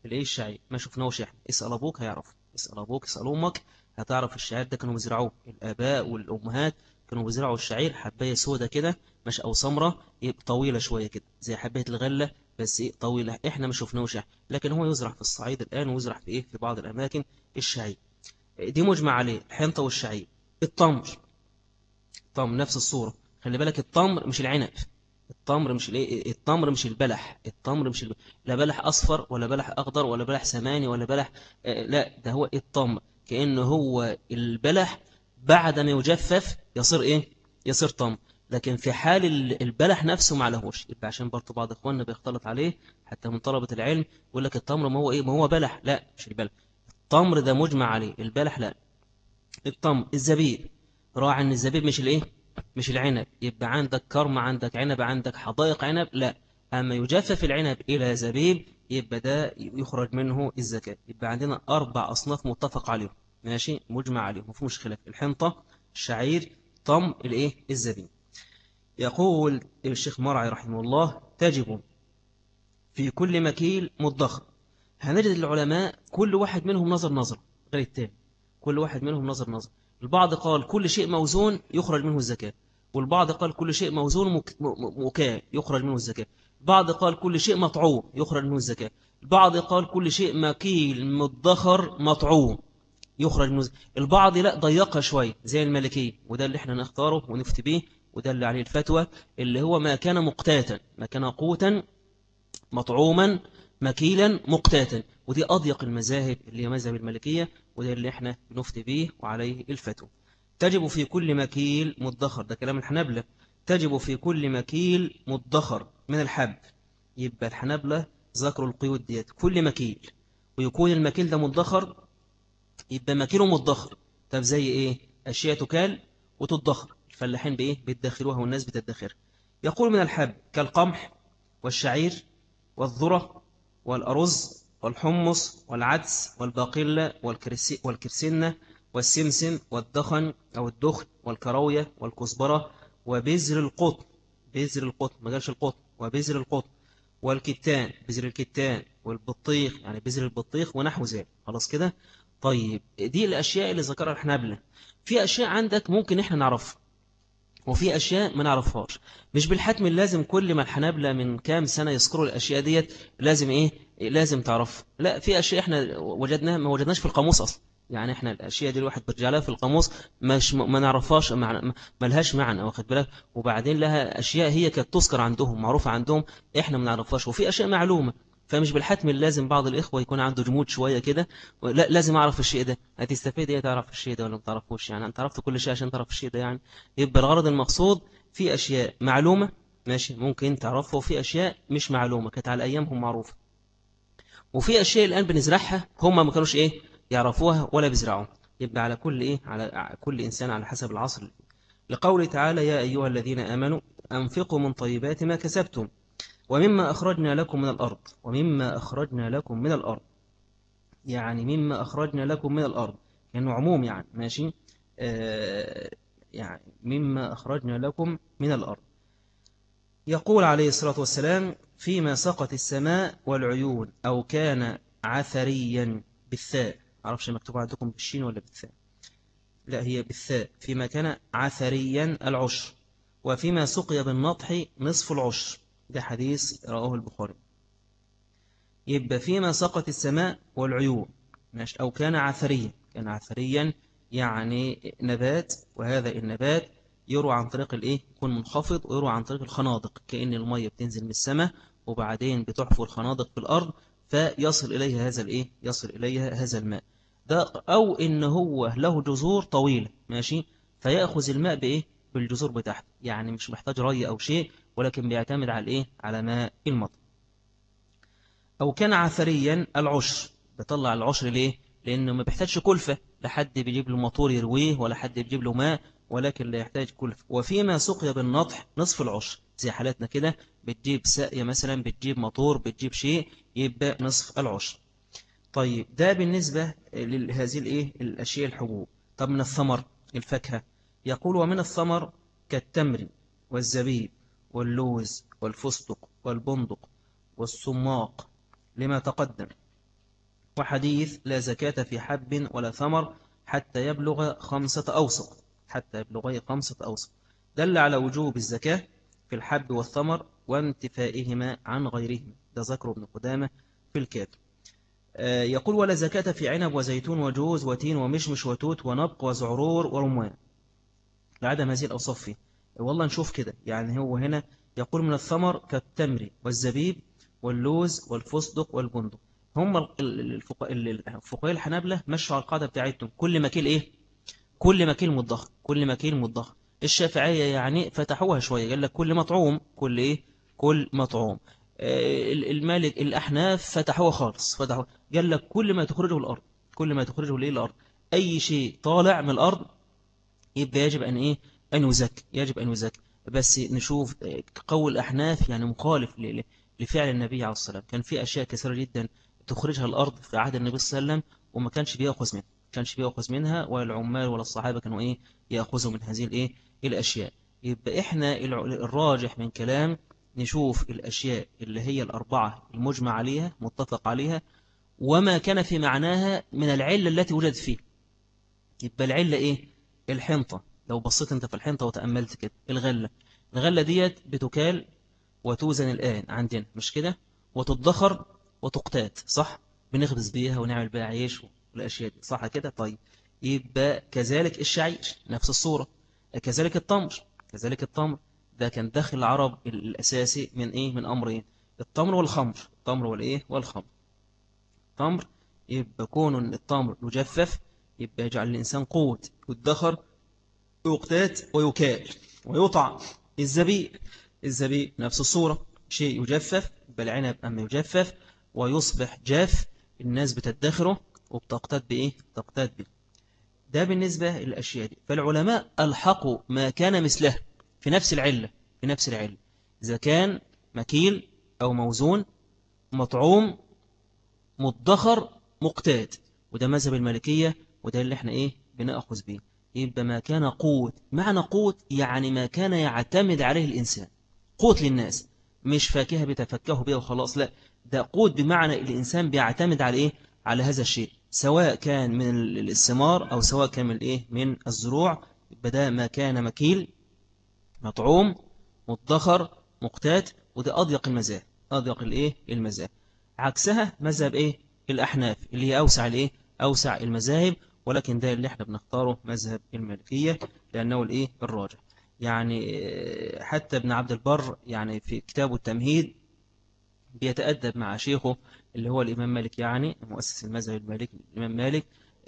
الايه الشعير؟ ما شفناهوش إحنا. اسأل أبوك هيعرف اسأل أبوك اسأل أمك. هتعرف الشعير ده كانوا بيزرعوه. الآباء والأمهات كانوا بيزرعوا الشعير حباية سودة كده. مش أو سمرة طويلة شوية كده زي حباية الغلة بس إيه طويلة. إحنا ما شفناهوش لكن هو يزرع في الصعيد الآن ويزرع في إيه في بعض الأماكن الشعير. دي مجمع عليه الحنطة والشعير. التمر. التمر نفس الصورة. خلي بالك التمر مش العنب. التمر مش الإيه التمر مش البلح. التمر مش البلح. لا بلح أصفر ولا بلح أخضر ولا بلح سماني ولا بلح آه لا ده هو التمر. كأنه هو البلح بعد ما يجفف يصير إيه؟ يصير تمر. لكن في حال البلح نفسه ما عليهوش. يبقى عشان برضه بعض إخواننا بيختلط عليه حتى من طلبة العلم يقول لك التمر ما هو إيه؟ ما هو بلح. لا مش البلح. التمر ده مجمع عليه. البلح لا. التمر الزبيب. راعي إن الزبيب مش الإيه؟ مش العنب. يبقى عندك كرم عندك عنب عندك حدائق عنب؟ لا. أما يجفف العنب إلى زبيب يبقى ده يخرج منه الزكاة. يبقى عندنا أربع أصناف متفق عليهم. ماشي؟ مجمع عليهم. مفهومش خلاف. الحنطة الشعير طم الإيه؟ الزبيب. يقول الشيخ مرعي رحمه الله تجب في كل مكيل مدخر هنجد العلماء كل واحد منهم نظر نظر غير التاني. كل واحد منهم نظر نظر. البعض قال كل شيء موزون يخرج منه الزكاة. والبعض قال كل شيء موزون مكاء يخرج منه الزكاة. البعض قال كل شيء مطعوم يخرج منه الزكاة. البعض قال كل شيء مكيل مدخر مطعوم يخرج منه البعض لا ضيقها شوي. زي الملكية وده اللي إحنا نختاره ونفتي به اللي عليه الفتوى اللي هو ما كان مقتاتا ما كان قوتا مطعوما مكيلا مقتاتا. ودي أضيق المذاهب اللي هي مذهب الملكية وده اللي إحنا نفتي به وعليه الفتوى. تجب في كل مكيل مدخر ده كلام الحنبلة تجب في كل مكيل مدخر من الحب. يبقى الحنبلة ذكروا القيود ديت. كل مكيل ويكون المكيل ده مدخر يبقى مكيله مدخر. طب زي إيه؟ أشياء تكال وتدخر. الفلاحين بإيه؟ بيدخروها والناس بتدخرها. يقول من الحب كالقمح والشعير والذرة والأرز والحمص والعدس والباقلة والكرسنة والسمسم والدخن أو الدخن والكراوية والكزبرة وبذر القطن بذر القطن ما قالش القطن وبذر القطن والكتان بذر الكتان والبطيخ يعني بذر البطيخ ونحو ذلك. خلاص كده؟ طيب دي الأشياء اللي ذكرها الحنابلة. في أشياء عندك ممكن إحنا نعرفها. وفي أشياء ما نعرفهاش. مش بالحتم لازم كل ما الحنابلة من كام سنة يذكروا الأشياء ديت لازم إيه؟ لازم تعرف لا في أشياء إحنا وجدناها ما وجدناش في القاموس أصلا. يعني إحنا الأشياء دي الواحد بيرجع لها في القاموس مش ما نعرفهاش ما لهاش معنى واخد بالك؟ وبعدين لها أشياء هي كانت تذكر عندهم معروفة عندهم إحنا ما نعرفهاش. وفي أشياء معلومة. فمش بالحتم لازم بعض الإخوة يكون عنده جمود شوية كده؟ لا لازم أعرف الشيء ده. هتستفيد إيه تعرف الشيء ده ولا ما تعرفوش؟ يعني أنت عرفت كل شيء عشان تعرف الشيء ده يعني. يبقى الغرض المقصود في أشياء معلومة ماشي ممكن تعرفها وفي أشياء مش معلومة كانت على أيامهم معروفة. وفي أشياء الآن بنزرعها هم ما كانوش إيه؟ يعرفوها ولا بيزرعوها. يبقى على كل إيه؟ على كل إنسان على حسب العصر. لقول تعالى يا أيها الذين آمنوا أنفقوا من طيبات ما كسبتم. ومما أخرجنا لكم من الأرض ومما أخرجنا لكم من الأرض. يعني مما أخرجنا لكم من الأرض. يعني عموم يعني ماشي؟ آه يعني مما أخرجنا لكم من الأرض. يقول عليه الصلاة والسلام فيما سقط السماء والعيون أو كان عثريا بالثاء. عرفش مكتوب عندكم بالشين ولا بالثاء. لا هي بالثاء. فيما كان عثريا العشر. وفيما سقي بالنطح نصف العشر. ده حديث رواه البخاري. يبقى فيما سقط السماء والعيون أو كان عثريا. كان عثريا يعني نبات وهذا النبات يروى عن طريق الإيه؟ يكون منخفض ويروى عن طريق الخنادق. كأن المية بتنزل من السماء وبعدين بتحفر الخنادق في الأرض فيصل إليها هذا الإيه؟ يصل إليها هذا الماء. ده أو إن هو له جذور طويلة ماشي؟ فيأخذ الماء بإيه؟ بالجذور بتاعته. يعني مش محتاج ري أو شيء ولكن بيعتمد على إيه على ماء المطر. أو كان عثريا العشر بيطلع العشر ليه؟ لأنه ما بيحتاجش كلفة لحد بيجيب له موتور يرويه ولا حد بيجيب له ماء ولكن لا يحتاج كلفة. وفيما سقي بالنطح نصف العشر. زي حالاتنا كده بتجيب ساقية مثلا بتجيب موتور بتجيب شيء يبقى نصف العشر. طيب ده بالنسبة لهذه الإيه؟ الأشياء الحبوب. طب من الثمر الفاكهة. يقول ومن الثمر كالتمر والزبيب. واللوز والفستق والبندق والسماق لما تقدم. وحديث لا زكاة في حب ولا ثمر حتى يبلغ خمسة أوسق حتى يبلغ خمسة أوسق دل على وجوب الزكاة في الحب والثمر وانتفائهما عن غيرهما. ده ذكر ابن قدامة في الكاتب. آه، يقول ولا زكاة في عنب وزيتون وجوز وتين ومشمش وتوت ونبق وزعرور ورمان. لعدم هذه الأوصاف فيه والله نشوف كده. يعني هو هنا يقول من الثمر كالتمر والزبيب واللوز والفستق والبندق. هم الفقهاء الحنابلة مشوا على القاعدة بتاعتهم. كل مكيل إيه؟ كل مكيل مضخ. كل مكيل مضخ. الشافعية يعني فتحوها شوية. قال لك كل مطعوم كل إيه؟ كل مطعوم. آه، المالك الأحناف فتحوها خالص. فتحوها. قال لك كل ما تخرجه الأرض كل ما تخرجه ليه الأرض؟ أي شيء طالع من الأرض يبقى يجب أن إيه؟ أن يزك يجب أن يزك بس نشوف قول الأحناف يعني مخالف لفعل النبي عليه الصلاة والسلام. كان في أشياء كثيرة جدا تخرجها الأرض في عهد النبي صلى الله عليه وسلم وما كانش بيأخذ منها كانش بيأخذ منها ولا العمال ولا الصحابة كانوا إيه يأخذوا من هذه الإيه الأشياء. يبقى إحنا الراجح من كلام نشوف الأشياء اللي هي الأربعة المجمع عليها متفق عليها وما كان في معناها من العلة التي وجد فيه. يبقى العلة إيه؟ الحنطة. لو بصيت أنت في الحنطة وتأملت كده الغلة؟ الغلة ديت بتكال وتوزن الآن عندنا مش كده؟ وتدخر وتقتات صح؟ بنخبز بيها ونعمل بيها عيش والأشياء دي صح كده؟ طيب يبقى كذلك الشعير نفس الصورة. كذلك التمر كذلك التمر ده كان دخل العرب الأساسي من إيه؟ من أمرين التمر والخمر. التمر والإيه؟ والخمر. التمر يبقى كون التمر يجفف يبقى يجعل الإنسان قوت يدخر يقتات ويكال ويطعم. الزبيب الزبيب نفس الصورة. شيء يجفف بالعنب أما يجفف ويصبح جاف. الناس بتدخره وبتقتات بإيه؟ تقتات به ده بالنسبة للأشياء دي. فالعلماء ألحقوا ما كان مثله في نفس العلة في نفس العلة. إذا كان مكيل أو موزون مطعوم مدخر مقتات. وده مذهب المالكية وده اللي إحنا إيه؟ بنأخذ به يبقى ما كان قوت. معنى قوت يعني ما كان يعتمد عليه الإنسان. قوت للناس. مش فاكهة بتفكه بها وخلاص لا. ده قوت بمعنى الإنسان بيعتمد على إيه؟ على هذا الشيء. سواء كان من الثمار أو سواء كان من الإيه من الزروع. بدأ ما كان مكيل مطعوم مدخر مقتات وده أضيق المذاهب أضيق الإيه؟ المذاهب عكسها مذهب إيه؟ الأحناف اللي هي أوسع الإيه؟ أوسع المذاهب ولكن ده اللي إحنا بنختاره مذهب المالكية لأنه الإيه؟ الراجح. يعني حتى ابن عبد البر يعني في كتابه التمهيد بيتأدب مع شيخه اللي هو الإمام مالك يعني مؤسس المذهب المالكي الإمام مالك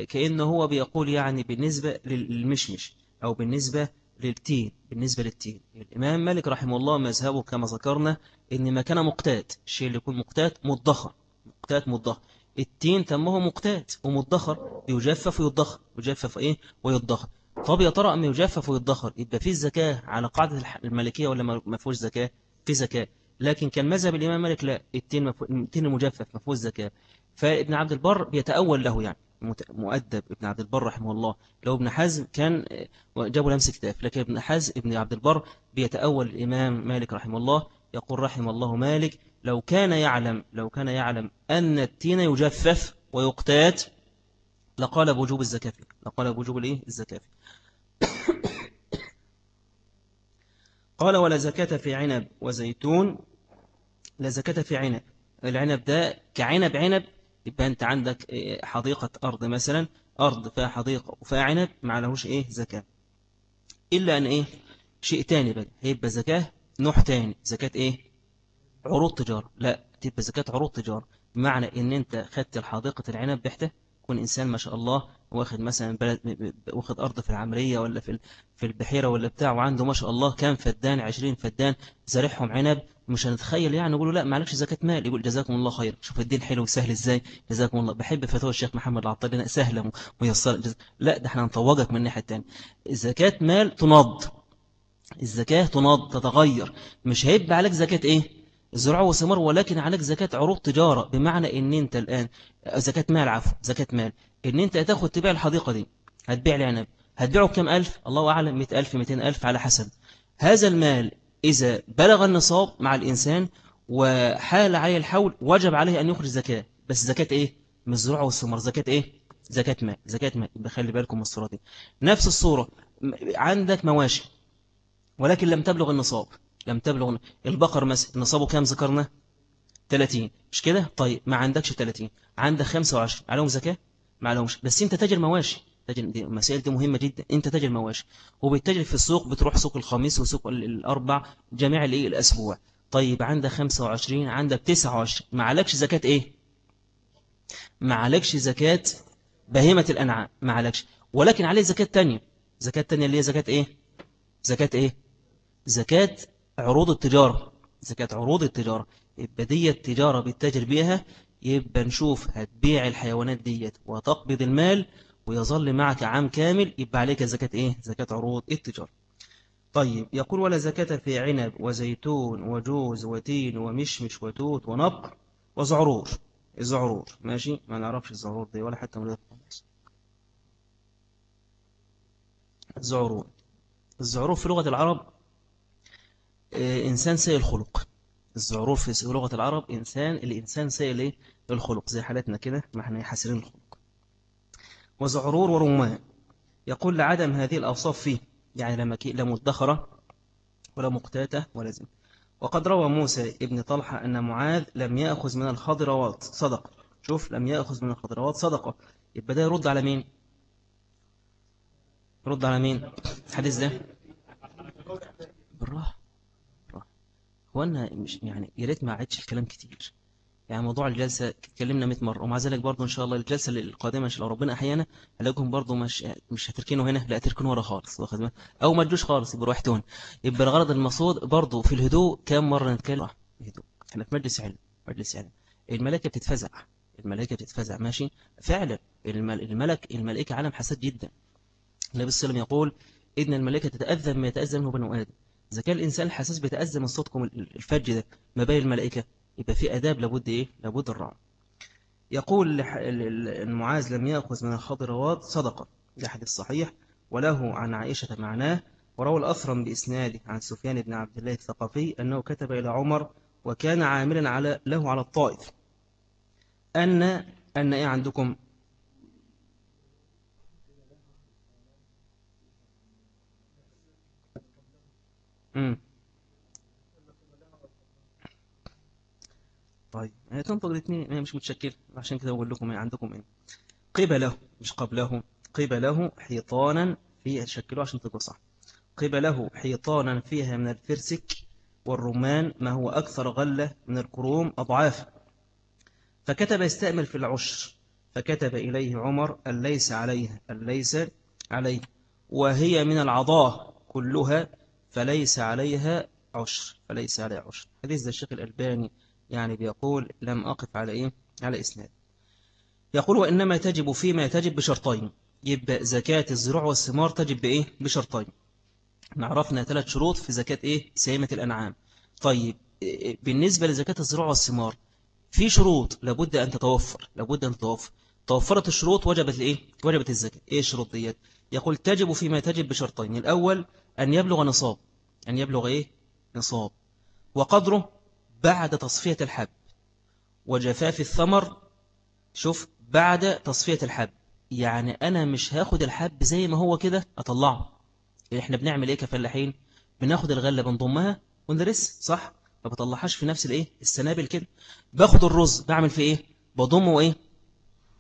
كأنه هو بيقول يعني بالنسبة للمشمش أو بالنسبة للتين بالنسبة للتين. الإمام مالك رحمه الله مذهبه كما ذكرنا إن ما كان مقتات الشيء اللي يكون مقتات مدخر مقتات مدخر التين تمه مقتات ومدخر يجفف ويدخر. يجفف إيه؟ ويدخر. طب يا ترى أما يجفف ويدخر؟ يبقى فيه الزكاة على قاعدة المالكية ولا ما فيهوش زكاة؟ في زكاة. لكن كان مذهب الإمام مالك لا التين, مفو... التين المجفف ما فيهوش زكاة. فابن عبد البر بيتأول له يعني مؤدب ابن عبد البر رحمه الله. لو ابن حزم كان جابوا لمس كتاف لكن ابن حزم ابن عبد البر بيتأول الإمام مالك رحمه الله يقول رحم الله مالك لو كان يعلم لو كان يعلم أن التين يجفف ويقتات لقال بوجوب الزكاة لقال بوجوب الإيه؟ الزكاة قال ولا زكاة في عنب وزيتون. لا زكاة في عنب. العنب ده كعنب عنب يبقى أنت عندك إيه، حديقة أرض مثلا. أرض فيها حديقة وفيها عنب ما لهوش إيه؟ زكاة. إلا أن إيه؟ شيء تاني بقى. هيبقى زكاة نوع تاني. زكاة إيه؟ عروض تجارة. لا تبقى زكاة عروض تجارة. بمعنى إن أنت خدت الحديقة العنب بحته يكون إنسان ما شاء الله واخد مثلا بلد واخد أرض في العمرية ولا في في البحيرة ولا بتاع وعنده ما شاء الله كام فدان 20 فدان زارعهم عنب. مش هنتخيل يعني يقولوا لا معلكش زكاة مال. يقول جزاكم الله خير شوف الدين حلو وسهل إزاي؟ جزاكم الله. بحب فتوى الشيخ محمد العطاري سهلة ميسرة. لا ده إحنا نطوجك من الناحية الثانية الزكاة مال تنض الزكاة تنض تتغير. مش هيبقى عليك زكاة إيه؟ الزراعة والثمار ولكن عليك زكاة عروض تجارة. بمعنى إن أنت الآن زكاة مال عفو زكاة مال. إن أنت تاخد تبيع الحديقة دي هتبيع العنب هتبيعه بكم ألف؟ الله أعلم مئة ألف مئتين ألف على حسب. هذا المال إذا بلغ النصاب مع الإنسان وحال عليه الحول وجب عليه أن يخرج زكاة. بس زكاة إيه؟ من الزراعة والثمار. زكاة إيه؟ زكاة ماء زكاة ماء بخلي بالكم من الصورة دي. نفس الصورة. عندك مواشي ولكن لم تبلغ النصاب. لم تبلغ البقر مثلا نصابه كام ذكرنا؟ 30 مش كده؟ طيب ما عندكش 30 عندك 25 عليهم زكاة؟ ما عليهمش بس انت تاجر مواشي. تاجر دي المسائل دي مهمة جدا. انت تاجر مواشي. وبتتاجر في السوق بتروح سوق الخميس وسوق الأربع جميع الايه الأسبوع. طيب عندك 25 عندك 29 ما عليكش زكاة إيه؟ ما عليكش زكاة بهيمة الأنعام. ما عليكش ولكن عليه زكاة تانية. زكاة تانية اللي هي زكاة إيه؟ زكاة إيه؟ زكاة عروض التجارة زكاة عروض التجارة يبقى دي التجارة بالتاجر بيها يبقى نشوف هتبيع الحيوانات ديت وتقبض المال ويظل معك عام كامل يبقى عليك زكاة إيه؟ زكاة عروض التجارة. طيب يقول ولا زكاة في عنب وزيتون وجوز وتين ومشمش وتوت ونبق وزعرور. الزعرور ماشي؟ ما نعرفش الزعرور دي ولا حتى مريض الزعرور. الزعرور في لغة العرب إنسان سيء الخلق. الزعرور في لغة العرب إنسان الإنسان سيء الخلق زي حالتنا كده ما إحنا حاسرين الخلق. وزعرور ورمان يقول لعدم هذه الأوصاف فيه يعني لما لا مدخرة ولا مقتاتة ولا زم وقد روى موسى ابن طلحة أن معاذ لم يأخذ من الخضروات صدقة. شوف لم يأخذ من الخضروات صدقة. يبقى ده يرد على مين؟ يرد على مين؟ الحديث ده؟ بالراحة. هو أنا مش يعني يا ريت ما عدتش الكلام كتير. يعني موضوع الجلسة اتكلمنا 100 مرة ومع ذلك برضه إن شاء الله الجلسة القادمة إن شاء الله ربنا أحيانا هلاقيكم برضه مش مش هتركنوا هنا لا تركنوا ورا خالص واخد أو ما تجوش خالص يبقوا روحتون. يبقى الغرض المقصود برضه في الهدوء كم مرة نتكلم؟ هدوء إحنا في مجلس علم مجلس علم. الملائكة بتتفزع. الملائكة بتتفزع ماشي؟ فعلا الملك الملائكة عالم حسد جدا. النبي صلى الله عليه وسلم يقول إن الملائكة تتأذى ما يتأذى منه بنو آدم. إذا كان الإنسان الحساس بيتأذى من صوتكم الفج ده ما بين الملائكة يبقى في أداب لابد إيه؟ لابد الرعب. يقول المعاذ لم يأخذ من الخضروات صدقة. ده حديث صحيح. وله عن عائشة معناه. وروى الأثرم بإسناده عن سفيان بن عبد الله الثقفي أنه كتب إلى عمر وكان عاملا على له على الطائف. أن أن إيه عندكم؟ طيب هي تنطق الاثنين هي مش متشكل. عشان كده بقول لكم عندكم إيه قبله مش قبله قبله حيطانا في شكله عشان تبقى صح. قبله حيطانا فيها من الفرسك والرمان ما هو أكثر غلة من الكروم أضعاف. فكتب يستأمل في العشر. فكتب إليه عمر أن ليس عليه أن ليس عليه؟ وهي من العضاء كلها فليس عليها عشر فليس عليها عشر. حديث الشيخ الألباني يعني بيقول لم أقف على إيه؟ على إسناد. يقول وإنما تجب فيما تجب بشرطين. يبقى زكاة الزروع والثمار تجب بإيه؟ بشرطين. نعرفنا ثلاث شروط في زكاة إيه؟ سيمة الأنعام. طيب بالنسبة لزكاة الزروع والثمار في شروط لابد أن تتوفر لابد أن تتوفر. توفرت الشروط وجبت الإيه وجبت الزكاة. إيه الشروط ديت؟ يقول تجب فيما تجب بشرطين. الأول أن يبلغ نصاب. أن يبلغ إيه؟ نصاب. وقدره بعد تصفية الحب. وجفاف الثمر شوف بعد تصفية الحب. يعني أنا مش هاخد الحب زي ما هو كده أطلعه. إحنا بنعمل إيه كفلاحين؟ بناخد الغلة بنضمها ونرس صح؟ ما بطلعهاش في نفس الإيه؟ السنابل كده. باخد الرز بعمل في إيه؟ بضمه إيه؟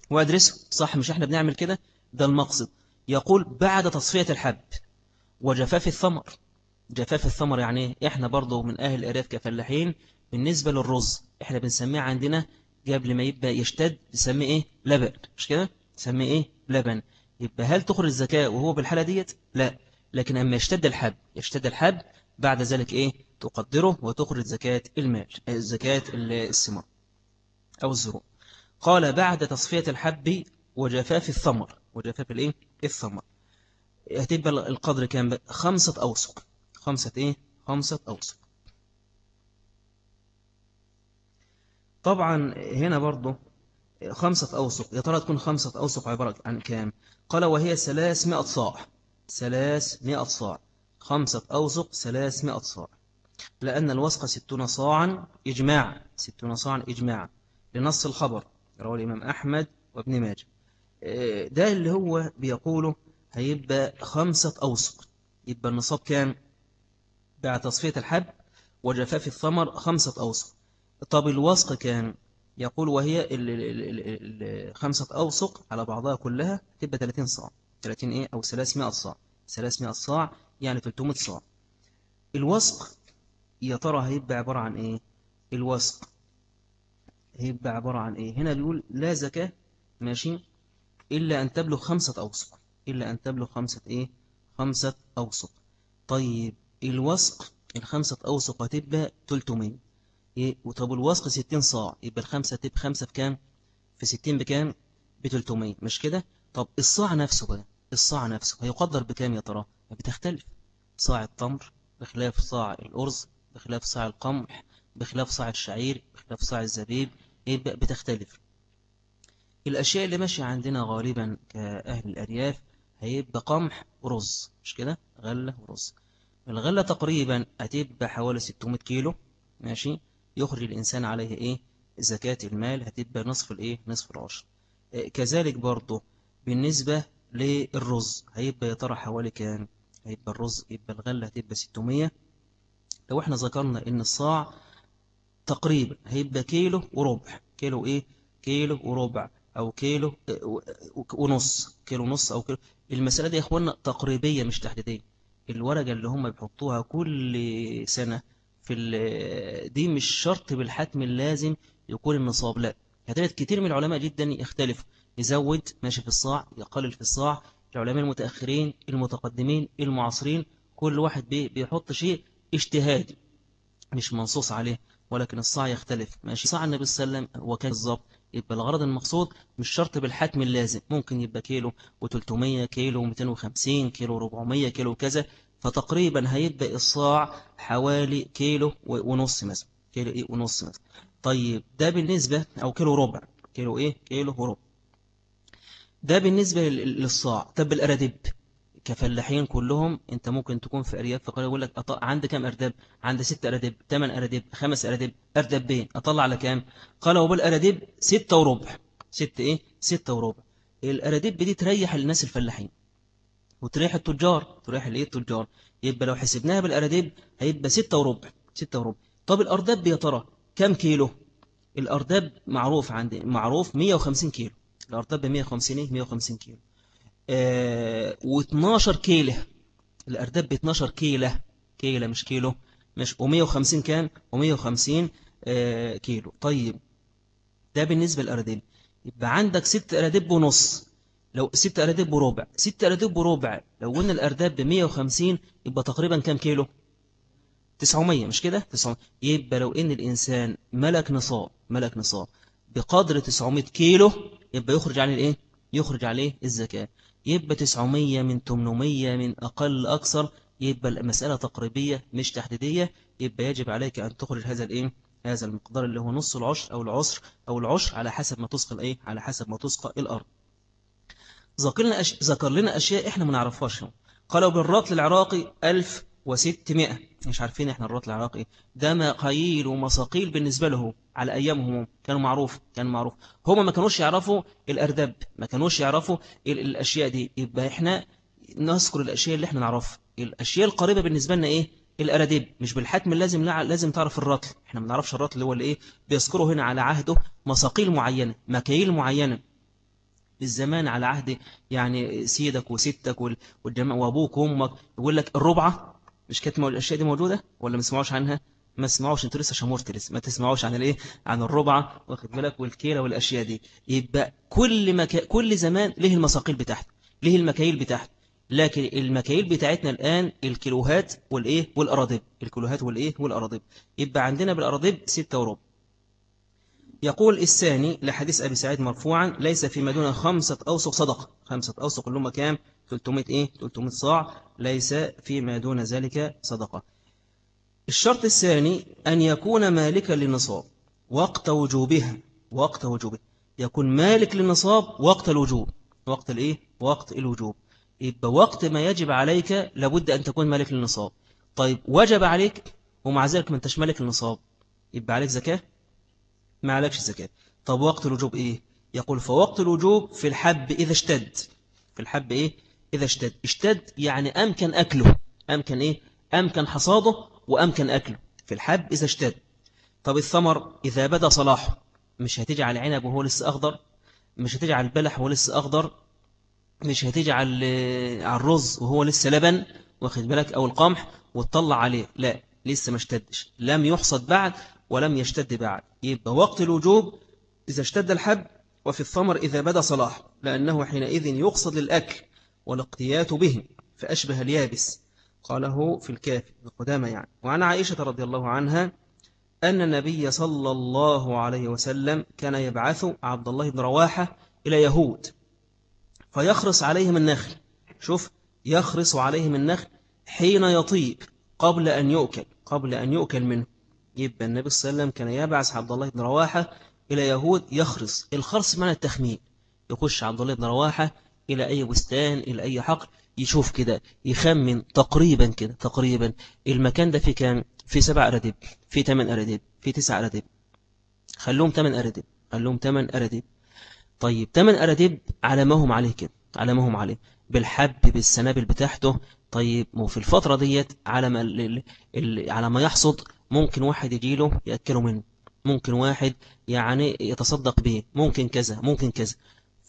وأدرسه صح؟ مش إحنا بنعمل كده؟ ده المقصد. يقول بعد تصفية الحب. وجفاف الثمر. جفاف الثمر يعني إحنا برضو من أهل الأرياف كفلاحين بالنسبة للرز. إحنا بنسميه عندنا قبل ما يبقى يشتد بنسميه إيه؟ لبن. مش كده؟ نسميه إيه؟ لبن. يبقى هل تخرج الزكاة وهو بالحالة ديت؟ لا. لكن أما يشتد الحب يشتد الحب بعد ذلك إيه؟ تقدره وتخرج زكاة المال زكاة الثمار أو الزروع. قال بعد تصفية الحب وجفاف الثمر. وجفاف الإيه؟ الثمر. هتبقى القدر كام؟ خمسة أوسق. خمسة إيه؟ خمسة أوسق. طبعا هنا برضو خمسة أوسق. يا ترى تكون خمسة أوسق عبارة عن كام؟ قال وهي ثلاثمائة صاع. ثلاثمائة صاع. خمسة أوسق ثلاثمائة صاع. لأن الوسق ستون صاعا إجماع ستون صاعا إجماع لنص الخبر. رواه الإمام أحمد وابن ماجه. ده اللي هو بيقوله هيبقى خمسة أوسق يبقى النصاب كام بعد تصفية الحب وجفاف الثمر خمسة أوسق طب الوسق كان يقول وهي خمسة أوسق على بعضها كلها تبقى 30 صاع. 30 إيه؟ أو 300 صاع. 300 صاع يعني 300 صاع. الوسق يا ترى هيبقى عبارة عن إيه؟ الوسق هيبقى عبارة عن إيه؟ هنا بيقول لا زكاة ماشي إلا أن تبلغ خمسة أوسق. إلا أن تبلغ خمسة إيه؟ خمسة أوسق. طيب الوسق الخمسة أوسق هتبقى 300 إيه؟ وطب الوسق 60 صاع. يبقى الخمسة تبقى خمسة بكام في 60 بكام؟ ب 300 مش كده؟ طب الصاع نفسه بقى الصاع نفسه هيقدر بكام يا ترى؟ بتختلف. صاع التمر بخلاف صاع الأرز بخلاف صاع القمح بخلاف صاع الشعير بخلاف صاع الزبيب يبقى بتختلف. الأشياء اللي ماشية عندنا غالبا كأهل الأرياف هيبقى قمح ورز مش كده؟ غلة ورز. الغلة تقريبا هتبقى حوالي 600 كيلو ماشي؟ يخرج الإنسان عليه إيه؟ زكاة المال هتبقى نصف الإيه؟ نصف العشر. كذلك برضه بالنسبة للرز هيبقى يا ترى حوالي كام؟ هيبقى الرز يبقى الغلة هتبقى 600 لو إحنا ذكرنا إن الصاع تقريبا هيبقى كيلو وربع. كيلو إيه؟ كيلو وربع أو كيلو ونص. كيلو ونص أو كيلو. المسألة دي يا اخوانا تقريبية مش تحديدية. الورقة اللي هم بيحطوها كل سنة في دي مش شرط بالحتم اللازم يكون النصاب لا. هتجد كتير من العلماء جدا يختلف يزود ماشي في الصاع يقلل في الصاع. العلماء المتأخرين المتقدمين المعاصرين كل واحد بيحط شيء اجتهادي مش منصوص عليه ولكن الصاع يختلف. ماشي. صاع النبي صلى الله عليه وسلم وكان بالظبط يبقى الغرض المقصود مش شرط بالحتم اللازم. ممكن يبقى كيلو و300 كيلو و250 كيلو 400 كيلو كذا. فتقريبا هيبقى الصاع حوالي كيلو ونص مثلا. كيلو إيه ونص مثلا. طيب ده بالنسبة أو كيلو ربع كيلو إيه؟ كيلو وربع. ده بالنسبة للصاع طب الأرادب كفلاحين كلهم انت ممكن تكون في أرياف فقال يقول لك. عندي كام ارداب عندي ست ارداب ثمان ارداب خمس ارداب اردابين أطلع على كام؟ قال هو بالارداب ستة وربع. ست إيه؟ ستة وربع. الارداب دي تريح الناس الفلاحين وتريح التجار تريح الإيه؟ التجار. يبقى لو حسبناها بالارداب هيبقى ستة وربع ستة وربع. طب الارداب يا ترى كام كيلو؟ الارداب معروف عندي معروف 150 كيلو. الأرطاب ب 150 إيه؟ 150 كيلو. و12 كيلة. الأرداب ب 12 كيلة. كيلة مش كيلو. مش و150 كام و150 آه كيلو. طيب ده بالنسبة للأرداب. يبقى عندك ست أرداب ونص. لو ست أرداب وربع. ست أرداب وربع. لو قلنا الأرداب ب 150 يبقى تقريبا كام كيلو؟ 900 مش كده؟ 900 يبقى لو إن الإنسان ملك نصاب ملك نصاب بقدر 900 كيلو يبقى يخرج عليه الإيه؟ يخرج عليه الزكاة. يبقى 900 من 800 من أقل أكثر يبقى المسألة تقريبية مش تحديدية يبقى يجب عليك أن تخرج هذا الإيه؟ هذا المقدار اللي هو نص العشر أو العصر أو العشر على حسب ما تسقى الإيه؟ على حسب ما تسقى الأرض. ذكر لنا. ذكر لنا أشياء إحنا ما نعرفهاش. قالوا بالرطل العراقي 1600 مش عارفين إحنا الرطل العراقي. ده مقاييل ومساقيل بالنسبة له على أيامهم. كانوا معروف كان معروف. هم ما كانوش يعرفوا الأردب ما كانوش يعرفوا الأشياء دي. يبقى إحنا نذكر الأشياء اللي إحنا نعرفها. الأشياء القريبة بالنسبة لنا إيه؟ الأراديب. مش بالحتم لازم لازم تعرف الرطل. إحنا ما نعرفش الرطل اللي هو اللي إيه؟ بيذكره هنا على عهده مساقيل معينة مكاييل معينة. بالزمان على عهد يعني سيدك وستك والجماعة وأبوك وأمك. يقول لك الربعة مش كانت الأشياء دي موجودة؟ ولا ما سمعوش عنها؟ ما تسمعوش أنتوا لسه شمورت لسه ما تسمعوش عن الإيه؟ عن الربعه واخد بالك؟ والكيلة والأشياء دي. يبقى كل مكا... كل زمان له المساقيل بتاعته له المكاييل بتاعته. لكن المكاييل بتاعتنا الآن الكيلوهات والإيه؟ والأراضب. الكيلوهات والإيه؟ والأراضب. يبقى عندنا بالأراضب ستة وربع. يقول الثاني لحديث أبي سعيد مرفوعا ليس فيما دون خمسة أوسق صدقة. خمسة أوسق اللي كام؟ 300 إيه؟ 300 صاع ليس فيما دون ذلك صدقة. الشرط الثاني أن يكون مالكا للنصاب وقت وجوبها وقت وجوبها. يكون مالك للنصاب وقت الوجوب. وقت الإيه؟ وقت الوجوب. يبقى وقت ما يجب عليك لابد أن تكون مالك للنصاب. طيب وجب عليك ومع ذلك ما أنتش مالك للنصاب. يبقى عليك زكاة؟ ما عليكش زكاة. طب وقت الوجوب إيه؟ يقول فوقت الوجوب في الحب إذا اشتد. في الحب إيه؟ إذا اشتد. اشتد يعني أمكن أكله. أمكن إيه؟ أمكن حصاده وأمكن أكله. في الحب إذا اشتد. طب الثمر إذا بدأ صلاحه. مش هتيجي على العنب وهو لسه أخضر؟ مش هتيجي على البلح وهو لسه أخضر؟ مش هتيجي على الرز وهو لسه لبن؟ واخد بالك؟ أو القمح وتطلع عليه. لا لسه ما اشتدش. لم يحصد بعد ولم يشتد بعد. يبقى وقت الوجوب إذا اشتد الحب وفي الثمر إذا بدا صلاح لأنه حينئذ يقصد للأكل. والاقتيات به فأشبه اليابس. قاله في الكافي القدامى يعني. وعن عائشة رضي الله عنها أن النبي صلى الله عليه وسلم كان يبعث عبد الله بن رواحة إلى يهود فيخرص عليهم النخل. شوف يخرص عليهم النخل حين يطيب قبل أن يؤكل قبل أن يؤكل منه. يبقى النبي صلى الله عليه وسلم كان يبعث عبد الله بن رواحة إلى يهود يخرص. الخرص معنى التخمين. يخش عبد الله بن رواحة إلى أي بستان إلى أي حقل يشوف كده يخمن تقريبا كده تقريبا المكان ده في كام؟ في سبع أرادب في ثمان أرادب في تسع أرادب خلوهم ثمان أرادب خلوهم ثمان أرادب طيب ثمان أرادب على ما هم عليه كده على ما هم عليه بالحب بالسنابل بتاعته طيب وفي الفترة ديت على ما على ما يحصد ممكن واحد يجي له يأكله منه ممكن واحد يعني يتصدق به ممكن كذا ممكن كذا.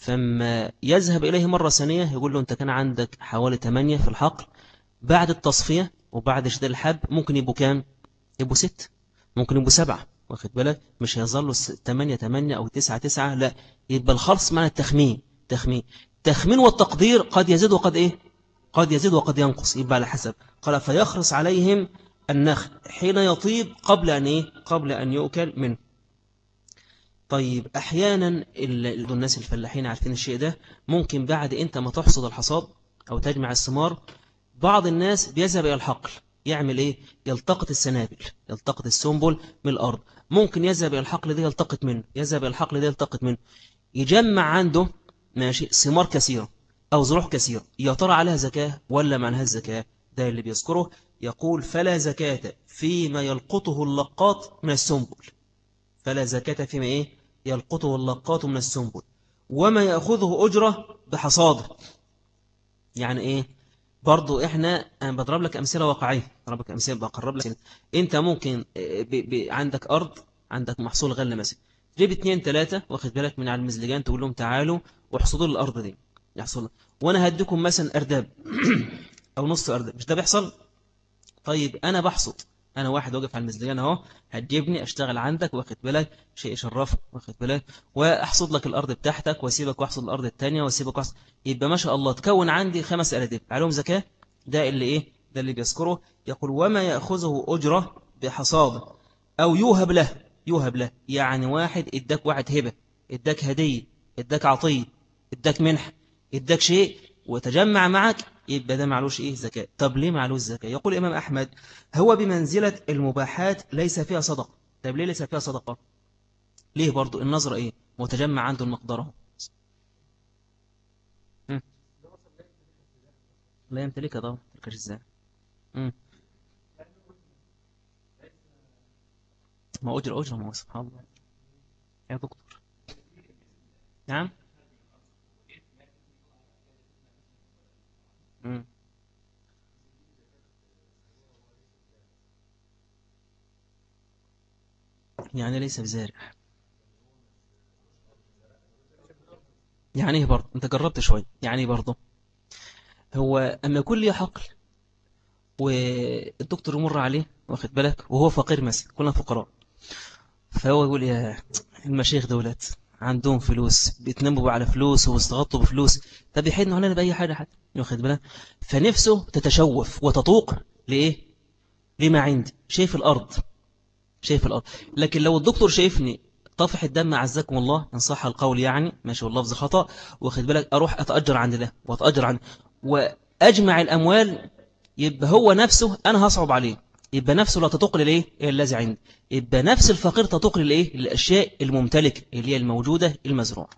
فما يذهب إليه مرة ثانية يقول له أنت كان عندك حوالي 8 في الحقل بعد التصفية وبعد شد الحب ممكن يبقوا كام؟ يبقوا 6 ممكن يبقوا 7 واخد بالك؟ مش هيظلوا 8 8 أو 9 9 لا يبقى الخلص معنى التخمين تخمين. تخمين والتقدير قد يزيد وقد إيه؟ قد يزيد وقد ينقص يبقى على حسب. قال فيخرص عليهم النخل حين يطيب قبل أن إيه؟ قبل أن يؤكل منه. طيب أحيانا الناس الفلاحين عارفين الشيء ده ممكن بعد أنت ما تحصد الحصاد أو تجمع الثمار بعض الناس بيذهب إلى الحقل يعمل إيه؟ يلتقط السنابل يلتقط السنبل من الأرض. ممكن يذهب إلى الحقل ده يلتقط منه يذهب إلى الحقل ده يلتقط منه. يجمع عنده ماشي ثمار كثيرة أو زروع كثيرة يا ترى عليها زكاة ولا ما عليها الزكاة ده اللي بيذكره يقول فلا زكاة فيما يلقطه اللقاط من السنبل فلا زكاة فيما إيه؟ يلقطه اللقاط من السنبل وما يأخذه أجرة بحصاده. يعني إيه؟ برضو إحنا أنا بضرب لك أمثلة واقعية. بضرب لك أمثلة بقرب لك أنت ممكن ب... ب... عندك أرض عندك محصول غلة مثلا. جيب اتنين تلاتة واخد بالك من على المزلجان تقول لهم تعالوا واحصدوا الأرض دي. يحصل. وأنا هديكم مثلا أرداب أو نص أرداب. مش ده بيحصل؟ طيب أنا بحصد. أنا واحد واقف على المزلجان أهو هتجيبني أشتغل عندك وأخد بالك شيء يشرفك واخد بالك وأحصد لك الأرض بتاعتك وأسيبك وأحصد الأرض الثانية وأسيبك وأحصد. يبقى ما شاء الله تكون عندي خمس أردب عليهم زكاة؟ ده اللي إيه؟ ده اللي بيذكره. يقول وما يأخذه أجرة بحصاده أو يوهب له. يوهب له. يعني واحد إداك واحد هبة إداك هدية إداك عطية إداك منح إداك شيء وتجمع معك يبقى ده معلوش إيه زكاة طب ليه معلوش زكاة يقول الإمام أحمد هو بمنزلة المباحات ليس فيها صدقة. طب ليه ليس فيها صدقة؟ ليه برضو؟ النظر إيه؟ متجمع عنده المقدار لا يمتلكها طبعا تلكش إزاي؟ ما أجر أجر ما سبحان الله. يا دكتور. نعم؟ يعني ليس بزارع. يعني إيه برضه؟ أنت جربت شوي. يعني إيه برضه؟ هو أما يكون لي حقل والدكتور يمر عليه واخد بالك؟ وهو فقير مثلا كلنا فقراء. فهو يقول يا المشايخ دولت عندهم فلوس بيتنموا على فلوس وبيستغطوا بفلوس. طب يحنوا علينا بأي حاجة حتى؟ واخد بالك؟ فنفسه تتشوف وتطوق لإيه؟ لما عندي شايف الأرض. شايف الأرض. لكن لو الدكتور شايفني طفح الدم عزكم الله إن صح القول يعني ماشي واللفظ خطأ واخد بالك؟ أروح أتأجر عند ده وأتأجر عند وأجمع الأموال يبقى هو نفسه أنا هصعب عليه. يبقى نفسه لا تطق للإيه؟ الذي عندي يبقى نفس الفقير تطق للإيه؟ الأشياء الممتلكة اللي هي الموجودة المزروعة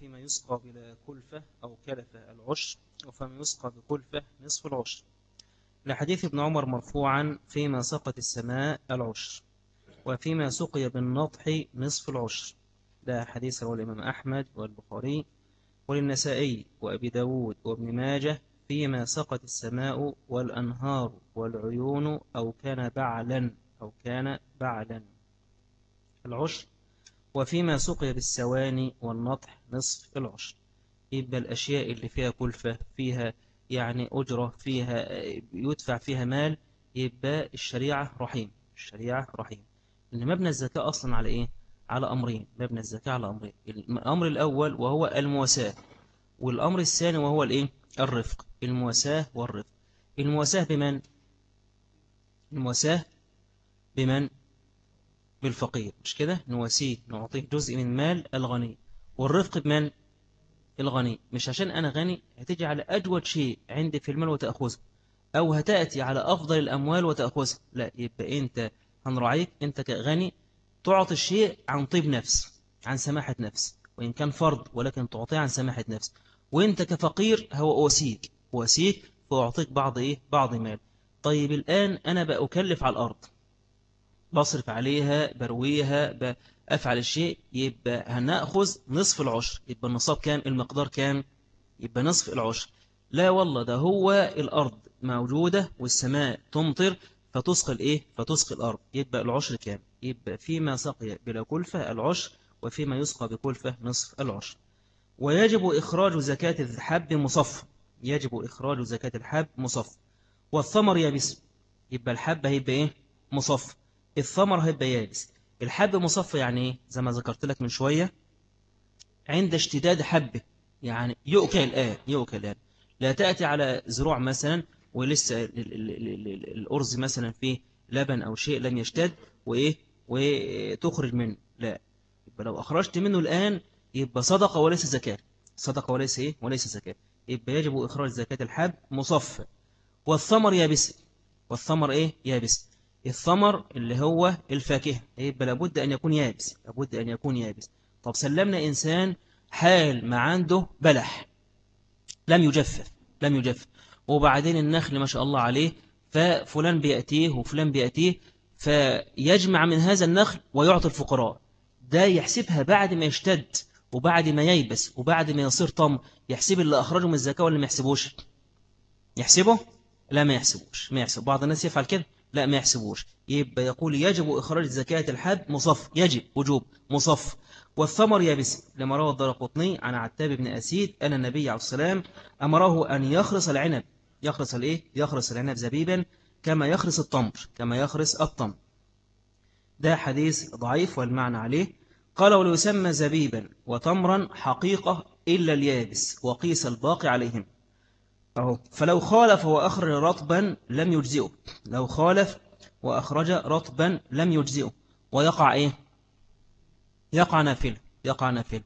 فيما يسقى بلا كلفة أو كلفة العشر وفيما يسقى بكلفة نصف العشر. لحديث ابن عمر مرفوعا فيما سقت السماء العشر وفيما سقي بالنطح نصف العشر. ده حديث رواه الإمام أحمد والبخاري وللنسائي وأبي داود وابن ماجه فيما سقت السماء والأنهار والعيون أو كان بعلا أو كان بعلا. العشر وفيما سقي بالسواني والنطح نصف العشر يبقى الأشياء اللي فيها كلفة فيها يعني أجرة فيها يدفع فيها مال يبقى الشريعة رحيم الشريعة رحيم إن مبنى الزكاة أصلا على إيه؟ على أمرين مبنى الزكاة على أمرين الأمر الأول وهو المواساة والأمر الثاني وهو الإيه؟ الرفق المواساة والرفق المواساة بمن؟ المواساة بمن؟ بالفقير. مش كده؟ نواسيه. نعطيه جزء من مال الغني. والرفق بمن؟ الغني. مش عشان أنا غني هتيجي على أجود شيء عندي في المال وتأخذه. أو هتأتي على أفضل الأموال وتأخذها لا يبقى أنت هنرعيك أنت كغني تعطي الشيء عن طيب نفس عن سماحة نفس. وإن كان فرض ولكن تعطيه عن سماحة نفس. وإنت كفقير هو أوسيك. أوسيك فأعطيك بعض إيه؟ بعض مال. طيب الآن أنا بأكلف على الأرض. بصرف عليها برويها بأفعل الشيء يبقى هنأخذ نصف العشر يبقى النصاب كام؟ المقدار كام؟ يبقى نصف العشر. لا والله ده هو الأرض موجودة والسماء تمطر فتسقي الإيه؟ فتسقي الأرض. يبقى العشر كام؟ يبقى فيما سقي بلا كلفة العشر وفيما يسقى بكلفة نصف العشر. ويجب إخراج زكاة الحب مصف يجب إخراج زكاة الحب مصف والثمر يابس يبقى الحب هيبقى إيه؟ مصف. الثمر هيبقى يابس الحب مصف يعني إيه؟ زي ما ذكرت لك من شوية عند اشتداد حبه يعني يؤكل الآن يؤكل الآن. لا تأتي على زروع مثلا ولسه الأرز مثلا فيه لبن أو شيء لم يشتد وإيه؟ وتخرج منه. لا. يبقى لو أخرجت منه الآن يبقى صدقة وليس زكاة. صدقة وليس إيه؟ وليس زكاة. يبقى يجب إخراج زكاة الحب مصف والثمر يابس والثمر إيه؟ يابس الثمر اللي هو الفاكهة. يبقى لابد أن يكون يابس. لابد أن يكون يابس. طب سلمنا إنسان حال ما عنده بلح. لم يجفف. لم يجفف. وبعدين النخل ما شاء الله عليه ففلان بيأتيه وفلان بيأتيه فيجمع من هذا النخل ويعطي الفقراء. ده يحسبها بعد ما يشتد وبعد ما ييبس وبعد ما يصير طم يحسب اللي أخرجه من الزكاة ولا ما يحسبوش. يحسبه؟ لا ما يحسبوش. ما يحسب. بعض الناس يفعل كده. لا ما يحسبوش. يبقى يقول يجب إخراج زكاة الحب مصف يجب وجوب مصف. والثمر يابس. لما روى الدرقطني عن عتاب بن أسيد أن النبي عليه السلام أمره أن يخرص العنب. يخرص الإيه؟ يخرص العنب زبيبا كما يخرص التمر كما يخرص التمر. ده حديث ضعيف والمعنى عليه. قال وليسمى زبيبا وتمرا حقيقة إلا اليابس وقيس الباقي عليهم. أهو. فلو خالف وأخرج رطبا لم يجزئه. لو خالف وأخرج رطبا لم يجزئه. ويقع إيه؟ يقع نافل يقع نافل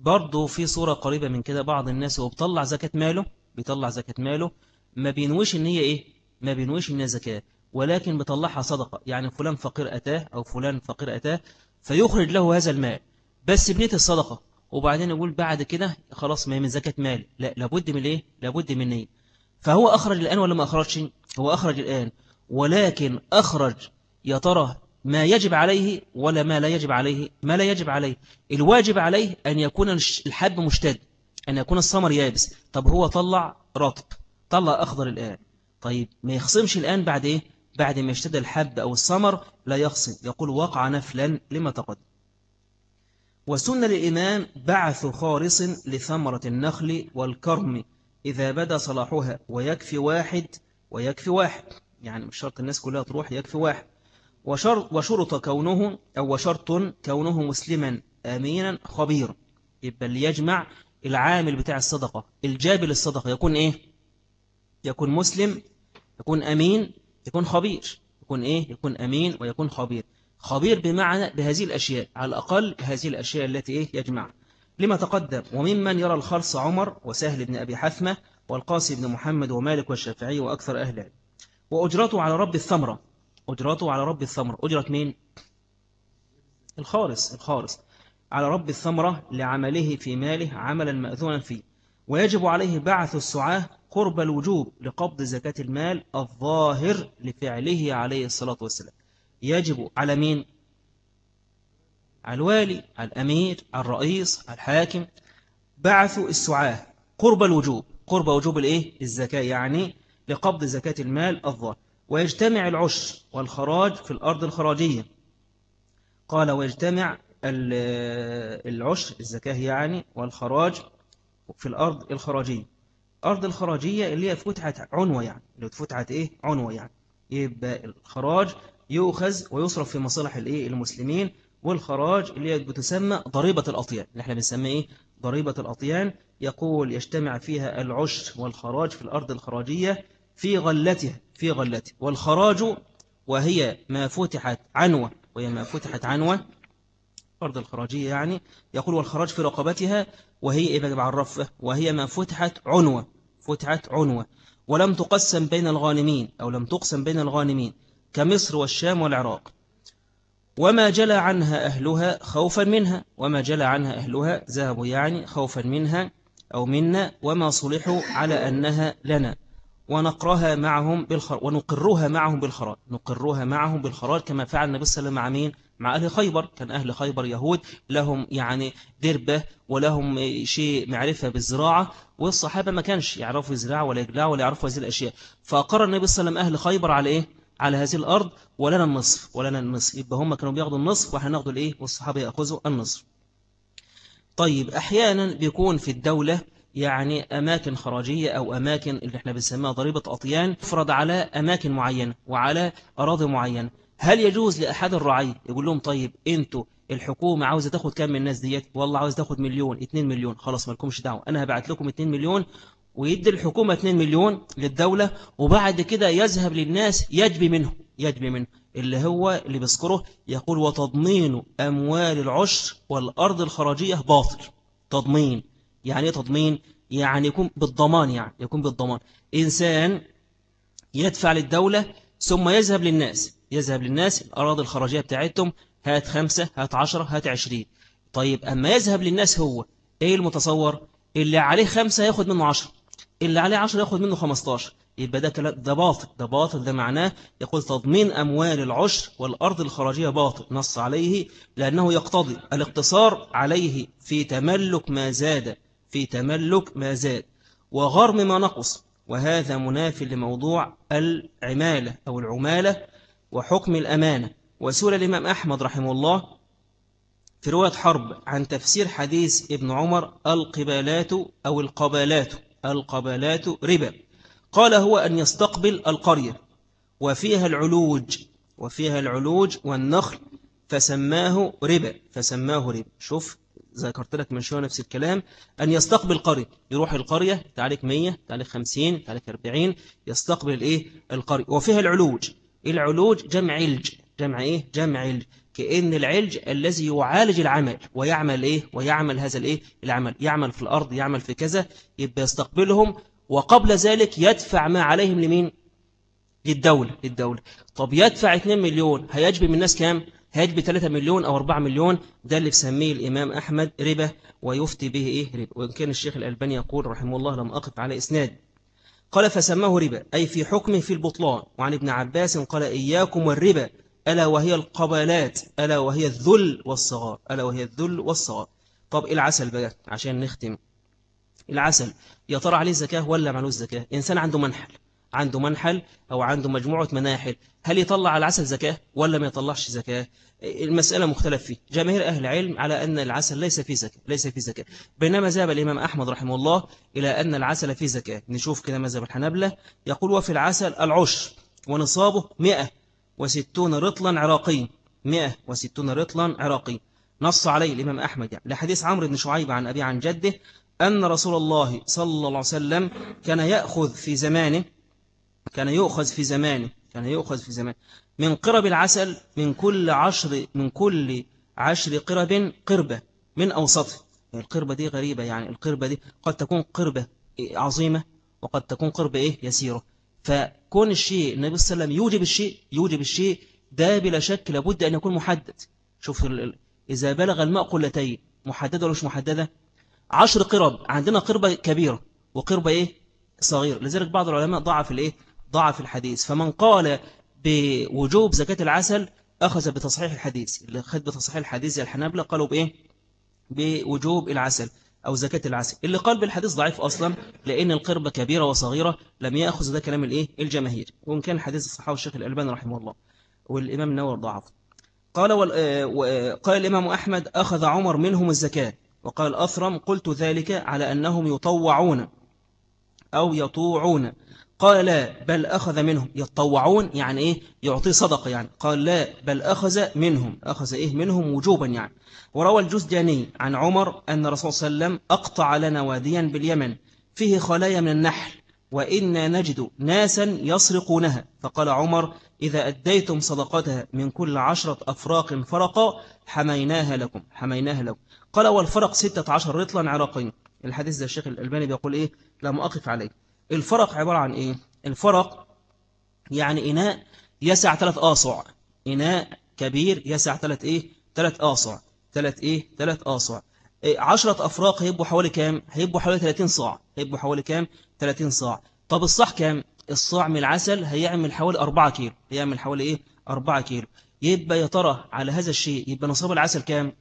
برضه في صورة قريبة من كده بعض الناس وبطلع زكاة ماله بيطلع زكاة ماله. ما بينويش إن هي إيه؟ ما بينويش ان هي زكاة ولكن بيطلعها صدقة. يعني فلان فقير أتاه أو فلان فقير أتاه فيخرج له هذا المال. بس بنية الصدقة. وبعدين يقول بعد كده خلاص ما هي من زكاة مال لا لابد من إيه؟ لابد من إيه؟ فهو أخرج الآن ولا ما أخرجش؟ هو أخرج الآن. ولكن أخرج يا ترى ما يجب عليه ولا ما لا يجب عليه؟ ما لا يجب عليه. الواجب عليه أن يكون الحب مشتد أن يكون الثمر يابس. طب هو طلع رطب طلع أخضر الآن. طيب ما يخصمش الآن بعد إيه؟ بعد ما يشتد الحب أو الثمر لا يخصم. يقول وقع نفلا لما تقدم. وسن للإمام بعث خارص لثمرة النخل والكرم إذا بدا صلاحها ويكفي واحد ويكفي واحد. يعني مش شرط الناس كلها تروح يكفي واحد. وشرط, وشرط كونه أو وشرط كونه مسلما أمينا خبيرا. يبقى اللي يجمع العامل بتاع الصدقة الجابل الصدقة يكون إيه؟ يكون مسلم يكون أمين يكون خبير. يكون إيه؟ يكون أمين ويكون خبير. خبير بمعنى بهذه الأشياء على الأقل هذه الأشياء التي إيه يجمع لما تقدم وممن يرى الخلص عمر وسهل بن أبي حثمة والقاسي بن محمد ومالك والشافعي وأكثر أهل وأجرته على رب الثمرة. أجرته على رب الثمرة. أجرة مين؟ الخالص الخالص. على رب الثمرة لعمله في ماله عملا مأذونا فيه. ويجب عليه بعث السعاة قرب الوجوب لقبض زكاة المال الظاهر لفعله عليه الصلاة والسلام. يجب على مين؟ على الوالي على الأمير على الرئيس على الحاكم. بعث السعاة قرب الوجوب. قرب وجوب الإيه؟ الزكاة يعني لقبض زكاة المال الظاهر ويجتمع العشر والخراج في الأرض الخراجية. قال ويجتمع العشر الزكاة يعني والخراج في الأرض الخراجية. أرض الخراجية اللي هي فتحت عنوة يعني. اللي فتحت إيه؟ عنوة يعني. يبقى الخراج يؤخذ ويصرف في مصالح الإيه؟ المسلمين والخراج اللي هي بتسمى ضريبة الأطيان. اللي إحنا بنسميه إيه؟ ضريبة الأطيان. يقول يجتمع فيها العشر والخراج في الأرض الخراجية في غلته في غلته والخراج وهي ما فتحت عنوة وهي ما فتحت عنوة أرض الخراجية يعني يقول والخراج في رقبتها وهي إيه بعرفة وهي ما فتحت عنوة فتحت عنوة. ولم تقسم بين الغانمين أو لم تقسم بين الغانمين. كمصر والشام والعراق. وما جلى عنها أهلها خوفا منها وما جلى عنها أهلها ذهبوا يعني خوفا منها أو منا وما صلحوا على أنها لنا. ونقرها معهم بالخراج ونقرها معهم بالخراج نقرها معهم بالخراج كما فعل النبي صلى الله عليه وسلم مع مين؟ مع أهل خيبر. كان أهل خيبر يهود لهم يعني دربة ولهم شيء معرفة بالزراعة. والصحابة ما كانش يعرفوا الزراعة ولا يجلعوا ولا يعرفوا هذه الأشياء. فأقر النبي صلى الله عليه وسلم أهل خيبر على إيه؟ على هذه الأرض ولنا النصف ولنا النصف. يبقى هم كانوا بياخدوا النصف وإحنا ناخدوا الإيه؟ والصحابة يأخذوا النصف. طيب أحيانا بيكون في الدولة يعني أماكن خراجية أو أماكن اللي إحنا بنسميها ضريبة أطيان تفرض على أماكن معينة وعلى أراضي معينة. هل يجوز لأحد الرعي يقول لهم طيب أنتوا الحكومة عاوزة تاخد كام من الناس ديت؟ والله عاوز تاخد مليون 2 مليون. خلاص مالكمش دعوة. أنا هبعت لكم 2 مليون ويدي الحكومة 2 مليون للدولة وبعد كده يذهب للناس يجبي منه يجبي منه اللي هو اللي بيذكره يقول وتضمين أموال العشر والأرض الخراجية باطل. تضمين. يعني إيه تضمين؟ يعني يكون بالضمان يعني يكون بالضمان. إنسان يدفع للدولة ثم يذهب للناس يذهب للناس الأراضي الخراجية بتاعتهم هات خمسة هات عشرة هات عشرين. طيب أما يذهب للناس هو إيه المتصور؟ اللي عليه خمسة ياخد منه عشرة. اللي عليه عشرة ياخد منه خمستاشر. يبقى ده كلام ده باطل. ده باطل ده معناه يقول تضمين أموال العشر والأرض الخراجية باطل. نص عليه لأنه يقتضي. الاقتصار عليه في تملك ما زاد. في تملك ما زاد. وغرم ما نقص. وهذا مناف لموضوع العمالة أو العمالة وحكم الأمانة. وسئل الإمام أحمد رحمه الله في رواية حرب عن تفسير حديث ابن عمر القبالات أو القبالات. القبالات ربا. قال هو أن يستقبل القرية وفيها العلوج وفيها العلوج والنخل فسماه ربا فسماه ربا. شوف ذكرت لك من شوية نفس الكلام. أن يستقبل قرية يروح القرية تعليك 100 تعليك 50 تعليك 40 يستقبل إيه؟ القرية. وفيها العلوج. العلوج جمع علج. جمع إيه؟ جمع علج. كأن العلج الذي يعالج العمل ويعمل إيه؟ ويعمل هذا الإيه؟ العمل. يعمل في الأرض يعمل في كذا يبقى يستقبلهم وقبل ذلك يدفع ما عليهم لمين؟ للدولة للدولة. طب يدفع 2 مليون هيجبي من الناس كام؟ هيجبي 3 مليون أو 4 مليون. ده اللي بسميه الإمام أحمد ربا ويفتي به إيه؟ ربا. وإن كان الشيخ الألباني يقول رحمه الله لم أقف على إسناد. قال فسماه ربا أي في حكمه في البطلان. وعن ابن عباس قال إياكم والربا. ألا وهي القبلات ألا وهي الذل والصغار ألا وهي الذل والصغار. طب العسل بقى عشان نختم. العسل يا ترى عليه زكاة ولا معلوش زكاة؟ إنسان عنده منحل عنده منحل أو عنده مجموعة مناحل. هل يطلع على العسل زكاة ولا ما يطلعش زكاة؟ المسألة مختلف فيه. جماهير أهل العلم على أن العسل ليس فيه زكاة ليس فيه زكاة. بينما ذهب الإمام أحمد رحمه الله إلى أن العسل فيه زكاة. نشوف كده مذهب الحنبلة يقول وفي العسل العشر ونصابه 160 رطلا عراقي 160 رطلا عراقي نص عليه الإمام أحمد. يعني لحديث عمرو بن شعيب عن أبي عن جده أن رسول الله صلى الله عليه وسلم كان يأخذ في زمانه كان يؤخذ في زمانه كان يؤخذ في زمانه. من قرب العسل من كل عشر من كل عشر قرب قربة من أوسطه. القربة دي غريبة يعني القربة دي قد تكون قربة عظيمة وقد تكون قربة إيه؟ يسيرة. فكون الشيء النبي صلى الله عليه وسلم يوجب الشيء يوجب الشيء ده بلا شك لابد أن يكون محدد. شوف إذا بلغ الماء قلتين محددة ولا مش محددة؟ عشر قرب عندنا قربة كبيرة وقربة إيه؟ صغيرة. لذلك بعض العلماء ضعف الإيه؟ ضعف الحديث. فمن قال بوجوب زكاة العسل أخذ بتصحيح الحديث. اللي خد بتصحيح الحديث زي الحنابلة قالوا بإيه؟ بوجوب العسل. أو زكاة العسل اللي قال بالحديث ضعيف أصلا لأن القربة كبيرة وصغيرة لم يأخذ ده كلام الإيه الجماهير. وإن كان الحديث الصحابة الشيخ الألباني رحمه الله. والإمام النووي ضعف. قال وال... قال الإمام أحمد أخذ عمر منهم الزكاة. وقال أثرم قلت ذلك على أنهم يطوعون أو يطوعون. قال لا بل أخذ منهم. يتطوعون يعني إيه؟ يعطي صدقة يعني. قال لا بل أخذ منهم. أخذ إيه؟ منهم وجوبا يعني. وروى الجزجاني عن عمر أن الرسول صلى الله عليه وسلم أقطع لنا واديا باليمن. فيه خلايا من النحل. وإنا نجد ناسا يسرقونها. فقال عمر إذا أديتم صدقتها من كل عشرة أفراق فرقا حميناها لكم. حميناها لكم. قال والفرق ستة عشر رطلا عراقين الحديث ده الشيخ الألباني بيقول إيه؟ لم أقف عليه. الفرق عبارة عن إيه؟ الفرق يعني إناء يسع ثلاث آصع. إناء كبير يسع ثلاث إيه؟ ثلاث آصع. ثلاث إيه؟ ثلاث آصع. إيه عشرة أفراق هيبقوا حوالي كام؟ هيبقوا حوالي 30 صاع. هيبقوا حوالي كام؟ 30 صاع. طب الصاع كام؟ الصاع من العسل هيعمل حوالي 4 كيلو. هيعمل حوالي إيه؟ 4 كيلو. يبقى يا ترى على هذا الشيء يبقى نصاب العسل كام؟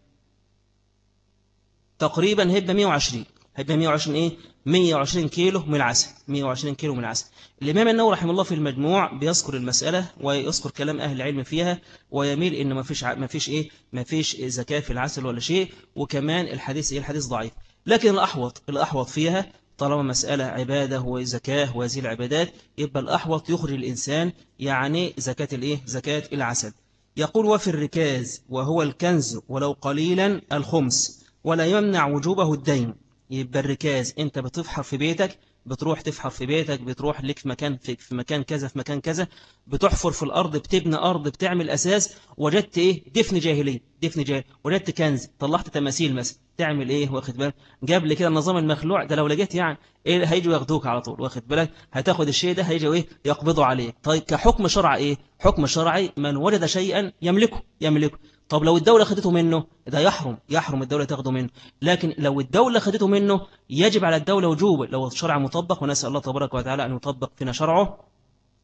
تقريبا هيبقى 120 هيبقى 120 إيه؟ 120 كيلو من العسل 120 كيلو من العسل. الإمام النووي رحمه الله في المجموع بيذكر المسألة ويذكر كلام أهل العلم فيها ويميل إن ما فيش ما فيش إيه؟ ما فيش زكاة في العسل ولا شيء وكمان الحديث إيه الحديث ضعيف. لكن الأحوط الأحوط فيها طالما مسألة عبادة وزكاة وهذه العبادات يبقى الأحوط يخرج الإنسان يعني زكاة الإيه؟ زكاة العسل. يقول وفي الركاز وهو الكنز ولو قليلا الخمس ولا يمنع وجوبه الدين. يبقى الركاز انت بتفحر في بيتك بتروح تفحر في بيتك بتروح لك في مكان في, في مكان كذا في مكان كذا بتحفر في الأرض بتبني أرض بتعمل أساس وجدت إيه؟ دفن جاهلي دفن جاهل وجدت كنز طلعت تماثيل مثلا تعمل إيه؟ واخد بالك؟ جاب لي كده النظام المخلوع ده لو لقيت يعني إيه؟ هيجوا ياخدوك على طول واخد بالك؟ هتاخد الشيء ده هيجوا إيه؟ يقبضوا عليه طيب كحكم شرع إيه؟ حكم شرعي من وجد شيئا يملكه يملكه. طب لو الدولة خدته منه ده يحرم يحرم الدولة تاخده منه. لكن لو الدولة خدته منه يجب على الدولة وجوب لو الشرع مطبق ونسأل الله تبارك وتعالى أن يطبق فينا شرعه.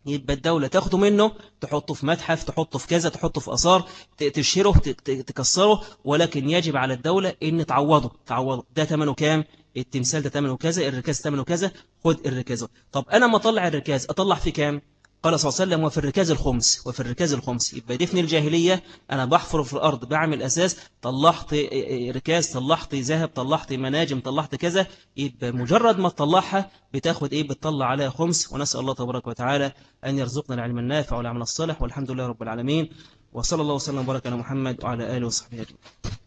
يبقى الدولة تاخده منه تحطه في متحف تحطه في كذا تحطه في أثار تشهره تكسره. ولكن يجب على الدولة أن تعوضه تعوضه. ده ثمنه كام؟ التمثال ده ثمنه كذا الركاز ثمنه كذا خد الركاز. طب أنا ما أطلع الركاز أطلع في كام؟ قال صلى الله عليه وسلم وفي الركاز الخمس وفي الركاز الخمس. يبقى دفن الجاهلية أنا بحفر في الأرض بعمل أساس طلعت ركاز طلعت ذهب طلعت مناجم طلعت كذا. يبقى مجرد ما تطلعها بتاخد إيه؟ بتطلع عليها خمس. ونسأل الله تبارك وتعالى أن يرزقنا العلم النافع والعمل الصالح والحمد لله رب العالمين. وصلى الله وسلم وبارك على محمد وعلى آله وصحبه أجمعين.